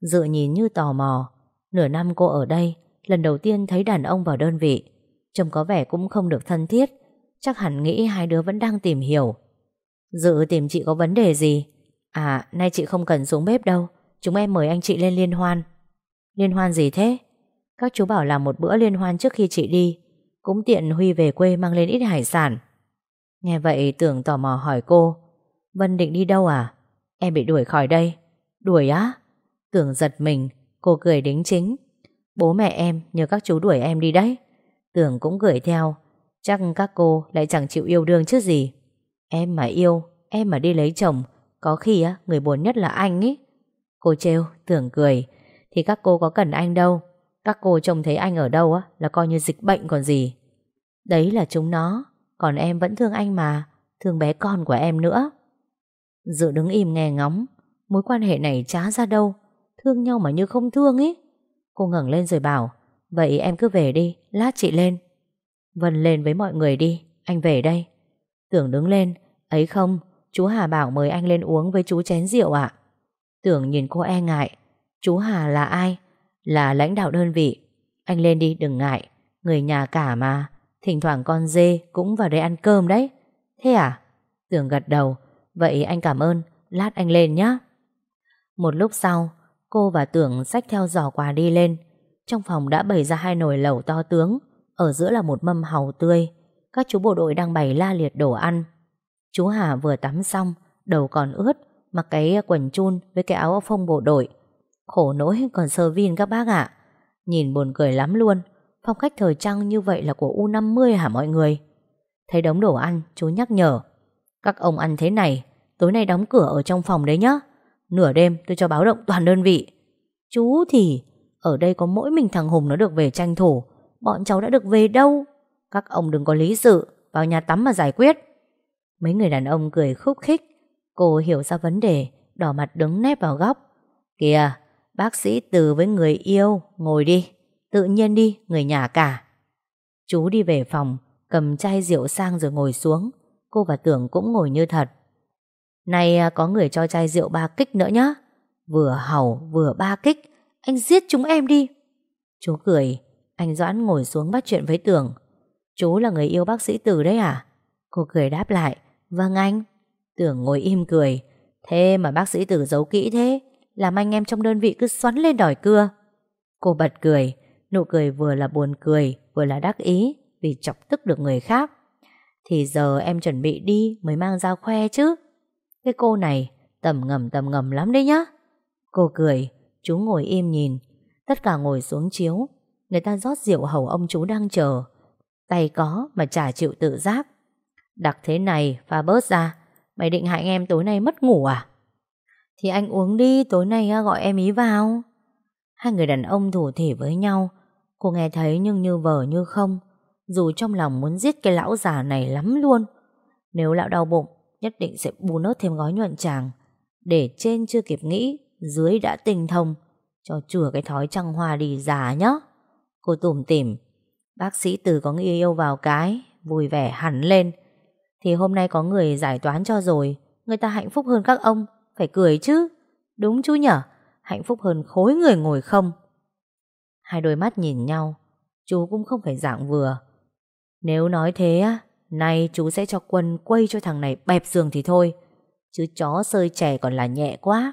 Dự nhìn như tò mò. Nửa năm cô ở đây, Lần đầu tiên thấy đàn ông vào đơn vị. Trông có vẻ cũng không được thân thiết, Chắc hẳn nghĩ hai đứa vẫn đang tìm hiểu. Dự tìm chị có vấn đề gì? À nay chị không cần xuống bếp đâu. Chúng em mời anh chị lên liên hoan. Liên hoan gì thế? Các chú bảo làm một bữa liên hoan trước khi chị đi. Cũng tiện Huy về quê mang lên ít hải sản. Nghe vậy, tưởng tò mò hỏi cô, Vân định đi đâu à? Em bị đuổi khỏi đây. Đuổi á? Tưởng giật mình, Cô cười đính chính. Bố mẹ em nhờ các chú đuổi em đi đấy. Tưởng cũng gửi theo. Chắc các cô lại chẳng chịu yêu đương chứ gì. Em mà yêu, Em mà đi lấy chồng, Có khi á, người buồn nhất là anh ý Cô trêu, tưởng cười. Thì các cô có cần anh đâu? Các cô trông thấy anh ở đâu á Là coi như dịch bệnh còn gì. Đấy là chúng nó Còn em vẫn thương anh mà Thương bé con của em nữa. Dự đứng im nghe ngóng Mối quan hệ này chá ra đâu Thương nhau mà như không thương ý. Cô ngẩng lên rồi bảo Vậy em cứ về đi, lát chị lên. Vân lên với mọi người đi Anh về đây. Tưởng đứng lên Ấy không, chú Hà bảo mời anh lên uống với chú chén rượu ạ. Tưởng nhìn cô e ngại Chú Hà là ai? Là lãnh đạo đơn vị. Anh lên đi, đừng ngại. Người nhà cả mà. Thỉnh thoảng con dê cũng vào đây ăn cơm đấy. Thế à? Tưởng gật đầu. Vậy anh cảm ơn. Lát anh lên nhé Một lúc sau, Cô và Tưởng xách theo giỏ quà đi lên. Trong phòng đã bày ra hai nồi lẩu to tướng. Ở giữa là một mâm hàu tươi. Các chú bộ đội đang bày la liệt đồ ăn. Chú Hà vừa tắm xong, Đầu còn ướt, Mặc cái quần chun với cái áo phông bộ đội. Khổ nỗi còn sơ vin các bác ạ. Nhìn buồn cười lắm luôn. Phong cách thời trang như vậy là của U50 hả mọi người? Thấy đống đồ ăn, Chú nhắc nhở. Các ông ăn thế này, Tối nay đóng cửa ở trong phòng đấy nhá. Nửa đêm tôi cho báo động toàn đơn vị. Chú thì, Ở đây có mỗi mình thằng Hùng nó được về tranh thủ. Bọn cháu đã được về đâu? Các ông đừng có lý sự, Vào nhà tắm mà giải quyết. Mấy người đàn ông cười khúc khích. Cô hiểu ra vấn đề, Đỏ mặt đứng nép vào góc. Kìa bác sĩ từ với người yêu, Ngồi đi. Tự nhiên đi, người nhà cả. Chú đi về phòng, Cầm chai rượu sang rồi ngồi xuống. Cô và Tưởng cũng ngồi như thật. Nay à, có người cho chai rượu ba kích nữa nhá. Vừa hầu, vừa ba kích. Anh giết chúng em đi. Chú cười. Anh Doãn ngồi xuống bắt chuyện với Tưởng. Chú là người yêu bác sĩ Từ đấy à? Cô cười đáp lại. Vâng anh. Tưởng ngồi im cười. Thế mà bác sĩ Từ giấu kỹ thế. Làm anh em trong đơn vị cứ xoắn lên đòi cưa. Cô bật cười, Nụ cười vừa là buồn cười, Vừa là đắc ý Vì chọc tức được người khác. Thì giờ em chuẩn bị đi mới mang ra khoe chứ. Cái cô này tầm ngầm tầm ngầm lắm đấy nhá. Cô cười, Chú ngồi im nhìn. Tất cả ngồi xuống chiếu. Người ta rót rượu hầu ông chú đang chờ. Tay có mà chả chịu tự giác. Đặc thế này pha bớt ra. Mày định hại em tối nay mất ngủ à? Thì anh uống đi, Tối nay à, gọi em ý vào. Hai người đàn ông thủ thể với nhau. Cô nghe thấy nhưng như vờ như không. Dù trong lòng muốn giết cái lão già này lắm luôn. Nếu lão đau bụng, Nhất định sẽ bù nốt thêm gói nhuận chàng Để trên chưa kịp nghĩ, Dưới đã tinh thông. Cho chừa cái thói trăng hoa đi già nhá. Cô tủm tỉm. Bác sĩ từ có người yêu vào cái, Vui vẻ hẳn lên. Thì hôm nay có người giải toán cho rồi. Người ta hạnh phúc hơn các ông. Phải cười chứ. Đúng chú nhở? Hạnh phúc hơn khối người ngồi không? Hai đôi mắt nhìn nhau. Chú cũng không phải dạng vừa. Nếu nói thế á, Nay chú sẽ cho quân quay cho thằng này bẹp giường thì thôi. Chứ chó sơi trẻ còn là nhẹ quá.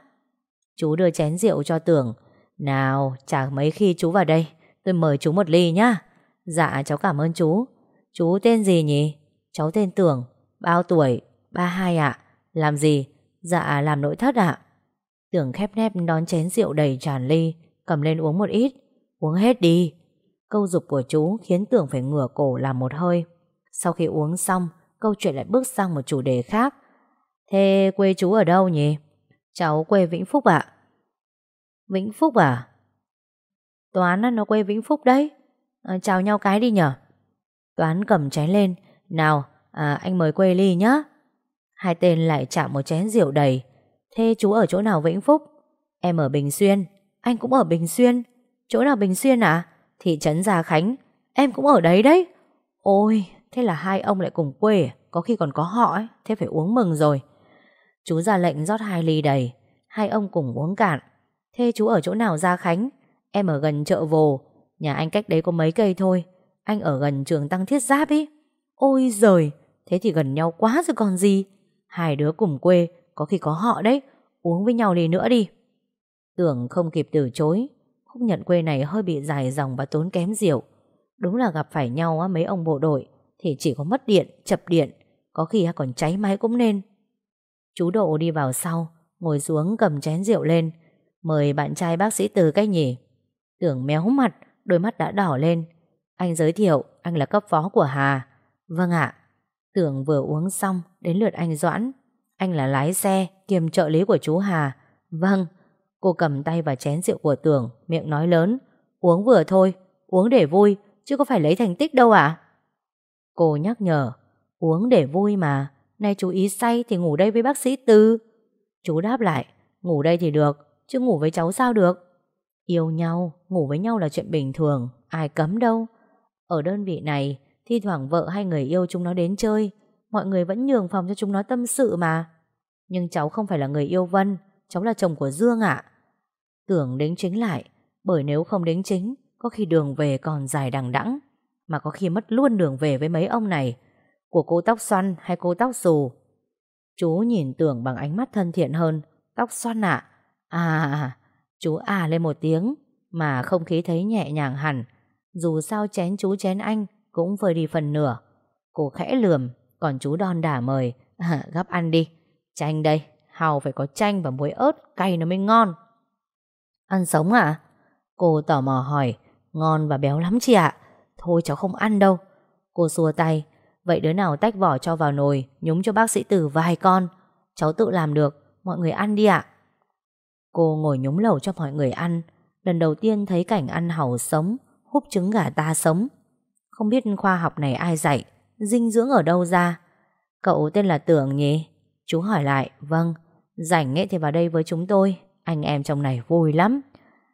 Chú đưa chén rượu cho tưởng. Nào, chả mấy khi chú vào đây, Tôi mời chú một ly nhá. Dạ cháu cảm ơn chú. Chú tên gì nhỉ? Cháu tên Tưởng, Bao tuổi? 32 ạ. Làm gì? Dạ làm nội thất ạ. Tưởng khép nép đón chén rượu đầy tràn ly Cầm lên uống một ít. Uống hết đi. Câu dục của chú khiến Tưởng phải ngửa cổ làm một hơi. Sau khi uống xong Câu chuyện lại bước sang một chủ đề khác. Thế quê chú ở đâu nhỉ? Cháu quê Vĩnh Phúc ạ. Vĩnh Phúc à? Toán nó quê Vĩnh Phúc đấy. À, Chào nhau cái đi nhở? Toán cầm chén lên. Nào à, anh mời quê ly nhá. Hai tên lại chạm một chén rượu đầy. Thế chú ở chỗ nào Vĩnh Phúc? Em ở Bình Xuyên. Anh cũng ở Bình Xuyên. Chỗ nào Bình Xuyên à? Thị trấn Gia Khánh. Em cũng ở đấy đấy. Ôi, thế là hai ông lại cùng quê? À? Có khi còn có họ ấy, Thế phải uống mừng rồi. Chú ra lệnh rót hai ly đầy. Hai ông cùng uống cạn. Thế chú ở chỗ nào Gia Khánh? Em ở gần chợ Vồ. Nhà anh cách đấy có mấy cây thôi. Anh ở gần trường Tăng Thiết Giáp ý. Ôi giời, Thế thì gần nhau quá rồi còn gì. Hai đứa cùng quê Có khi có họ đấy. Uống với nhau đi nữa đi. Tưởng không kịp từ chối Khúc nhận quê này hơi bị dài dòng và tốn kém rượu. Đúng là gặp phải nhau á, mấy ông bộ đội Thì chỉ có mất điện, chập điện. Có khi còn cháy máy cũng nên. Chú Độ đi vào sau Ngồi xuống cầm chén rượu lên. Mời bạn trai bác sĩ từ cách nhỉ? Tưởng méo mặt Đôi mắt đã đỏ lên. Anh giới thiệu anh là cấp phó của Hà. Vâng ạ. Tưởng vừa uống xong đến lượt anh Doãn. Anh là lái xe kiêm trợ lý của chú Hà. Vâng Cô cầm tay và chén rượu của Tưởng Miệng nói lớn Uống vừa thôi Uống để vui Chứ có phải lấy thành tích đâu ạ? Cô nhắc nhở Uống để vui mà Nay chú ý say thì ngủ đây với bác sĩ Tư. Chú đáp lại Ngủ đây thì được Chứ ngủ với cháu sao được? Yêu nhau, ngủ với nhau là chuyện bình thường Ai cấm đâu. Ở đơn vị này Thi thoảng vợ hay người yêu chúng nó đến chơi. Mọi người vẫn nhường phòng cho chúng nó tâm sự mà. Nhưng cháu không phải là người yêu Vân, Cháu là chồng của Dương ạ. Tưởng đính chính lại, Bởi nếu không đính chính, Có khi đường về còn dài đằng đẵng, Mà có khi mất luôn đường về với mấy ông này, Của cô tóc xoăn hay cô tóc xù. Chú nhìn tưởng bằng ánh mắt thân thiện hơn. Tóc xoăn ạ. À à Chú à lên một tiếng, Mà không khí thấy nhẹ nhàng hẳn. Dù sao chén chú chén anh cũng vơi đi phần nửa. Cô khẽ lườm Còn chú đon đả mời à, <laughs> Gắp ăn đi. Chanh đây Hào phải có chanh và muối ớt Cay nó mới ngon. Ăn sống à Cô tò mò hỏi Ngon và béo lắm chị ạ. Thôi cháu không ăn đâu. Cô xua tay Vậy đứa nào tách vỏ cho vào nồi Nhúng cho bác sĩ tử vài con. Cháu tự làm được Mọi người ăn đi ạ. Cô ngồi nhúng lẩu cho mọi người ăn. Lần đầu tiên thấy cảnh ăn hàu sống Húp trứng gà ta sống. Không biết khoa học này ai dạy Dinh dưỡng ở đâu ra? Cậu tên là Tưởng nhỉ? Chú hỏi lại Vâng Rảnh ấy thì vào đây với chúng tôi Anh em trong này vui lắm.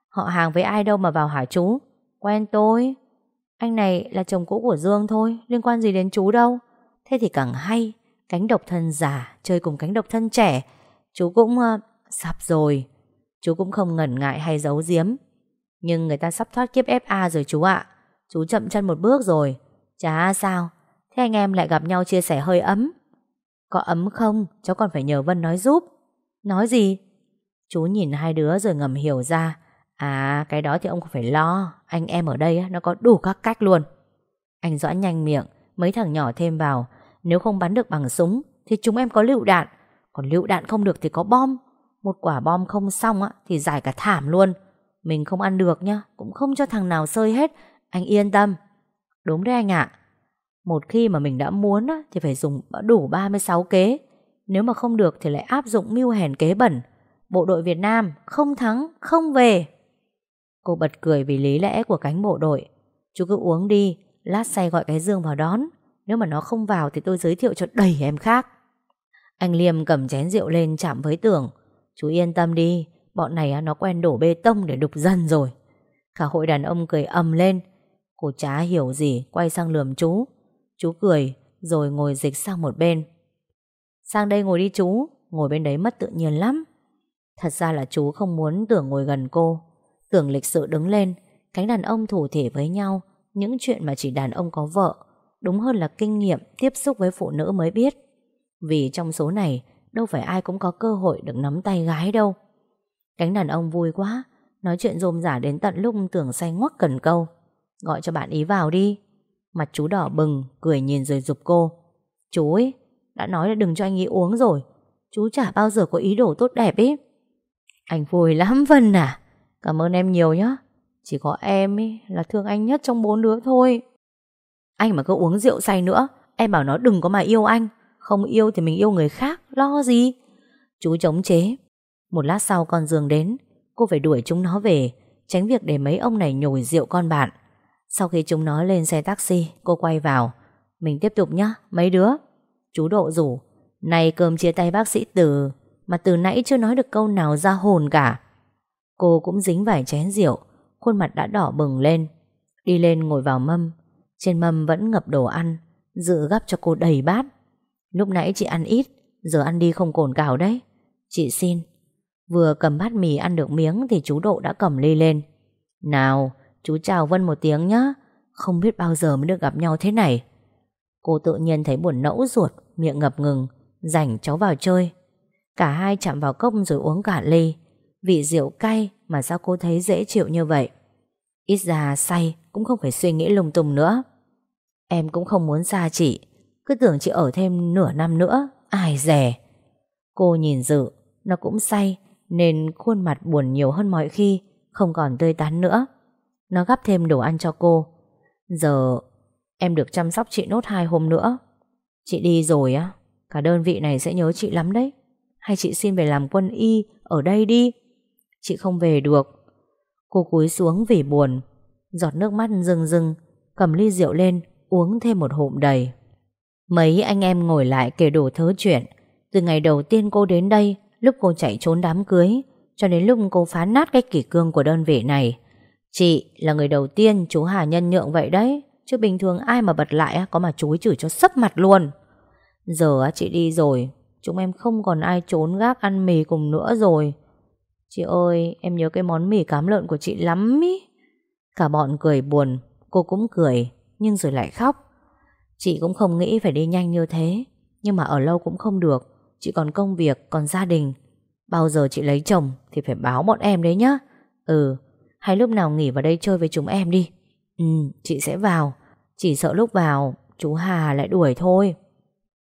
Họ hàng với ai đâu mà vào hả chú? Quen tôi. Anh này là chồng cũ của Dương thôi Liên quan gì đến chú đâu? Thế thì càng hay Cánh độc thân già Chơi cùng cánh độc thân trẻ. Chú cũng uh, sắp rồi. Chú cũng không ngần ngại hay giấu giếm. Nhưng người ta sắp thoát kiếp FA rồi chú ạ. Chú chậm chân một bước rồi. Chả sao. Thế anh em lại gặp nhau chia sẻ hơi ấm. Có ấm không? Cháu còn phải nhờ Vân nói giúp. Nói gì? Chú nhìn hai đứa rồi ngầm hiểu ra. À cái đó thì ông không phải lo. Anh em ở đây nó có đủ các cách luôn. Anh Doãn nhanh miệng, Mấy thằng nhỏ thêm vào. Nếu không bắn được bằng súng, Thì chúng em có lựu đạn. Còn lựu đạn không được thì có bom. Một quả bom không xong á, Thì giải cả thảm luôn. Mình không ăn được nhá, Cũng không cho thằng nào sơi hết. Anh yên tâm. Đúng đấy anh ạ. Một khi mà mình đã muốn Thì phải dùng đủ 36 kế. Nếu mà không được thì lại áp dụng mưu hèn kế bẩn. Bộ đội Việt Nam Không thắng, không về. Cô bật cười vì lý lẽ của cánh bộ đội. Chú cứ uống đi Lát say gọi cái Dương vào đón. Nếu mà nó không vào thì tôi giới thiệu cho đầy em khác. Anh Liêm cầm chén rượu lên chạm với tưởng Chú yên tâm đi Bọn này nó quen đổ bê tông để đục dân rồi. Cả hội đàn ông cười ầm lên. Cô chả hiểu gì, Quay sang lườm chú. Chú cười, rồi ngồi dịch sang một bên. Sang đây ngồi đi chú, Ngồi bên đấy mất tự nhiên lắm. Thật ra là chú không muốn tưởng ngồi gần cô. Tưởng lịch sự đứng lên, Cánh đàn ông thủ thể với nhau, Những chuyện mà chỉ đàn ông có vợ, Đúng hơn là kinh nghiệm tiếp xúc với phụ nữ mới biết. Vì trong số này, Đâu phải ai cũng có cơ hội được nắm tay gái đâu. Cánh đàn ông vui quá, Nói chuyện rôm rả đến tận lúc tưởng say ngoắc cần câu. Gọi cho bạn ý vào đi. Mặt chú đỏ bừng, Cười nhìn rồi dục cô. Chú ấy đã nói là đừng cho anh ý uống rồi. Chú chả bao giờ có ý đồ tốt đẹp ấy Anh vui lắm Vân à. Cảm ơn em nhiều nhá. Chỉ có em ấy là thương anh nhất trong bốn đứa thôi. Anh mà cứ uống rượu say nữa, Em bảo nó đừng có mà yêu anh. Không yêu thì mình yêu người khác, Lo gì? Chú chống chế. Một lát sau con Dương đến, Cô phải đuổi chúng nó về, Tránh việc để mấy ông này nhồi rượu con bạn. Sau khi chúng nó lên xe taxi, Cô quay vào. Mình tiếp tục nhá, mấy đứa? Chú Độ rủ. Này, cơm chia tay bác sĩ Từ, Mà từ nãy chưa nói được câu nào ra hồn cả. Cô cũng dính vài chén rượu, Khuôn mặt đã đỏ bừng lên. Đi lên ngồi vào mâm. Trên mâm vẫn ngập đồ ăn Dự gắp cho cô đầy bát. Lúc nãy chị ăn ít, Giờ ăn đi không cồn cào đấy. Chị xin. Vừa cầm bát mì ăn được miếng Thì chú Độ đã cầm ly lên. Nào chú chào Vân một tiếng nhá. Không biết bao giờ mới được gặp nhau thế này. Cô tự nhiên thấy buồn nẫu ruột, Miệng ngập ngừng, Rảnh cháu vào chơi. Cả hai chạm vào cốc rồi uống cả ly. Vị rượu cay mà sao cô thấy dễ chịu như vậy? Ít ra say Cũng không phải suy nghĩ lung tung nữa. Em cũng không muốn xa chị. Cứ tưởng chị ở thêm nửa năm nữa, Ai rẻ Cô nhìn dự, Nó cũng say, Nên khuôn mặt buồn nhiều hơn mọi khi, Không còn tươi tắn nữa. Nó gắp thêm đồ ăn cho cô. Giờ em được chăm sóc chị nốt hai hôm nữa. Chị đi rồi á, Cả đơn vị này sẽ nhớ chị lắm đấy. Hay chị xin về làm quân y Ở đây đi. Chị không về được. Cô cúi xuống vì buồn, Giọt nước mắt rưng rưng, Cầm ly rượu lên, uống thêm một hụm đầy. Mấy anh em ngồi lại kể đổ thớ chuyện. Từ ngày đầu tiên cô đến đây, Lúc cô chạy trốn đám cưới, Cho đến lúc cô phá nát cái kỷ cương của đơn vị này Chị là người đầu tiên chú Hà nhân nhượng vậy đấy Chứ bình thường ai mà bật lại Có mà chú chửi cho sấp mặt luôn. Giờ chị đi rồi Chúng em không còn ai trốn gác ăn mì cùng nữa rồi. Chị ơi em nhớ cái món mì cám lợn của chị lắm ý. Cả bọn cười buồn Cô cũng cười Nhưng rồi lại khóc. Chị cũng không nghĩ phải đi nhanh như thế Nhưng mà ở lâu cũng không được. Chị còn công việc, còn gia đình. Bao giờ chị lấy chồng thì phải báo bọn em đấy nhá. Ừ hay lúc nào nghỉ vào đây chơi với chúng em đi. Ừ chị sẽ vào. Chỉ sợ lúc vào, chú Hà lại đuổi thôi.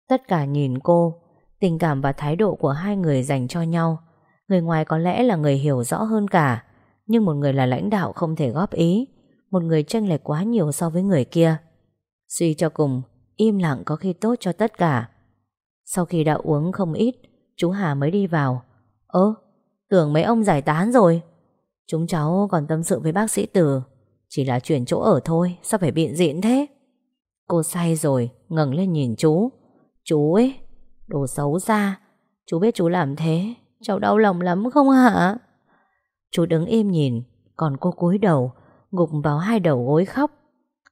Tất cả nhìn cô, Tình cảm và thái độ của hai người dành cho nhau. Người ngoài có lẽ là người hiểu rõ hơn cả, Nhưng một người là lãnh đạo không thể góp ý. Một người tranh lệch quá nhiều so với người kia. Suy cho cùng, Im lặng có khi tốt cho tất cả. Sau khi đã uống không ít, Chú Hà mới đi vào. Ơ, tưởng mấy ông giải tán rồi. Chúng cháu còn tâm sự với bác sĩ Tử Chỉ là chuyển chỗ ở thôi, Sao phải biện diện thế? Cô say rồi, ngẩng lên nhìn chú. Chú ấy, Đồ xấu xa. Chú biết chú làm thế, Cháu đau lòng lắm không hả? Chú đứng im nhìn, Còn cô cúi đầu, Gục vào hai đầu gối khóc.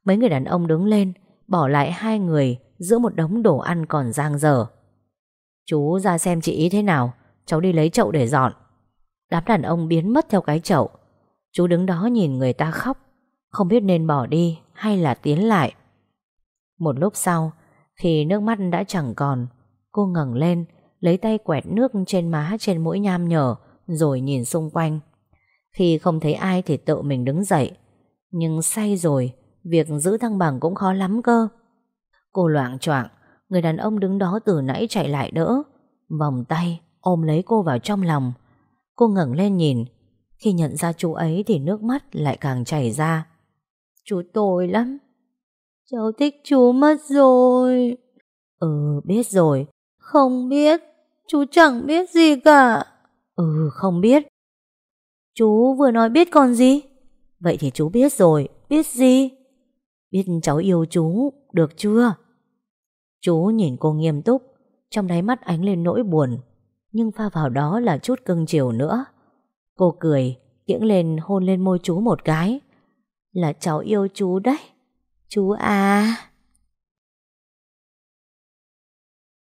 Mấy người đàn ông đứng lên, Bỏ lại hai người Giữa một đống đồ ăn còn giang dở. Chú ra xem chị ý thế nào, Cháu đi lấy chậu để dọn. Đám đàn ông biến mất theo cái chậu. Chú đứng đó nhìn người ta khóc. Không biết nên bỏ đi hay là tiến lại. Một lúc sau, Khi nước mắt đã chẳng còn, Cô ngẩng lên, Lấy tay quẹt nước trên má, trên mũi nham nhở, Rồi nhìn xung quanh. Khi không thấy ai thì tự mình đứng dậy. Nhưng say rồi, Việc giữ thăng bằng cũng khó lắm cơ. Cô loạn choạng, Người đàn ông đứng đó từ nãy chạy lại đỡ, Vòng tay ôm lấy cô vào trong lòng. Cô ngẩng lên nhìn. Khi nhận ra chú ấy thì nước mắt lại càng chảy ra. Chú tồi lắm. Cháu thích chú mất rồi. Ừ biết rồi. Không biết. Chú chẳng biết gì cả. Ừ không biết. Chú vừa nói biết còn gì? Vậy thì chú biết rồi. Biết gì? Biết cháu yêu chú. Được chưa? Chú nhìn cô nghiêm túc. Trong đáy mắt ánh lên nỗi buồn. Nhưng pha vào đó là chút cưng chiều nữa. Cô cười Kiễng lên hôn lên môi chú một cái. Là cháu yêu chú đấy. Chú à.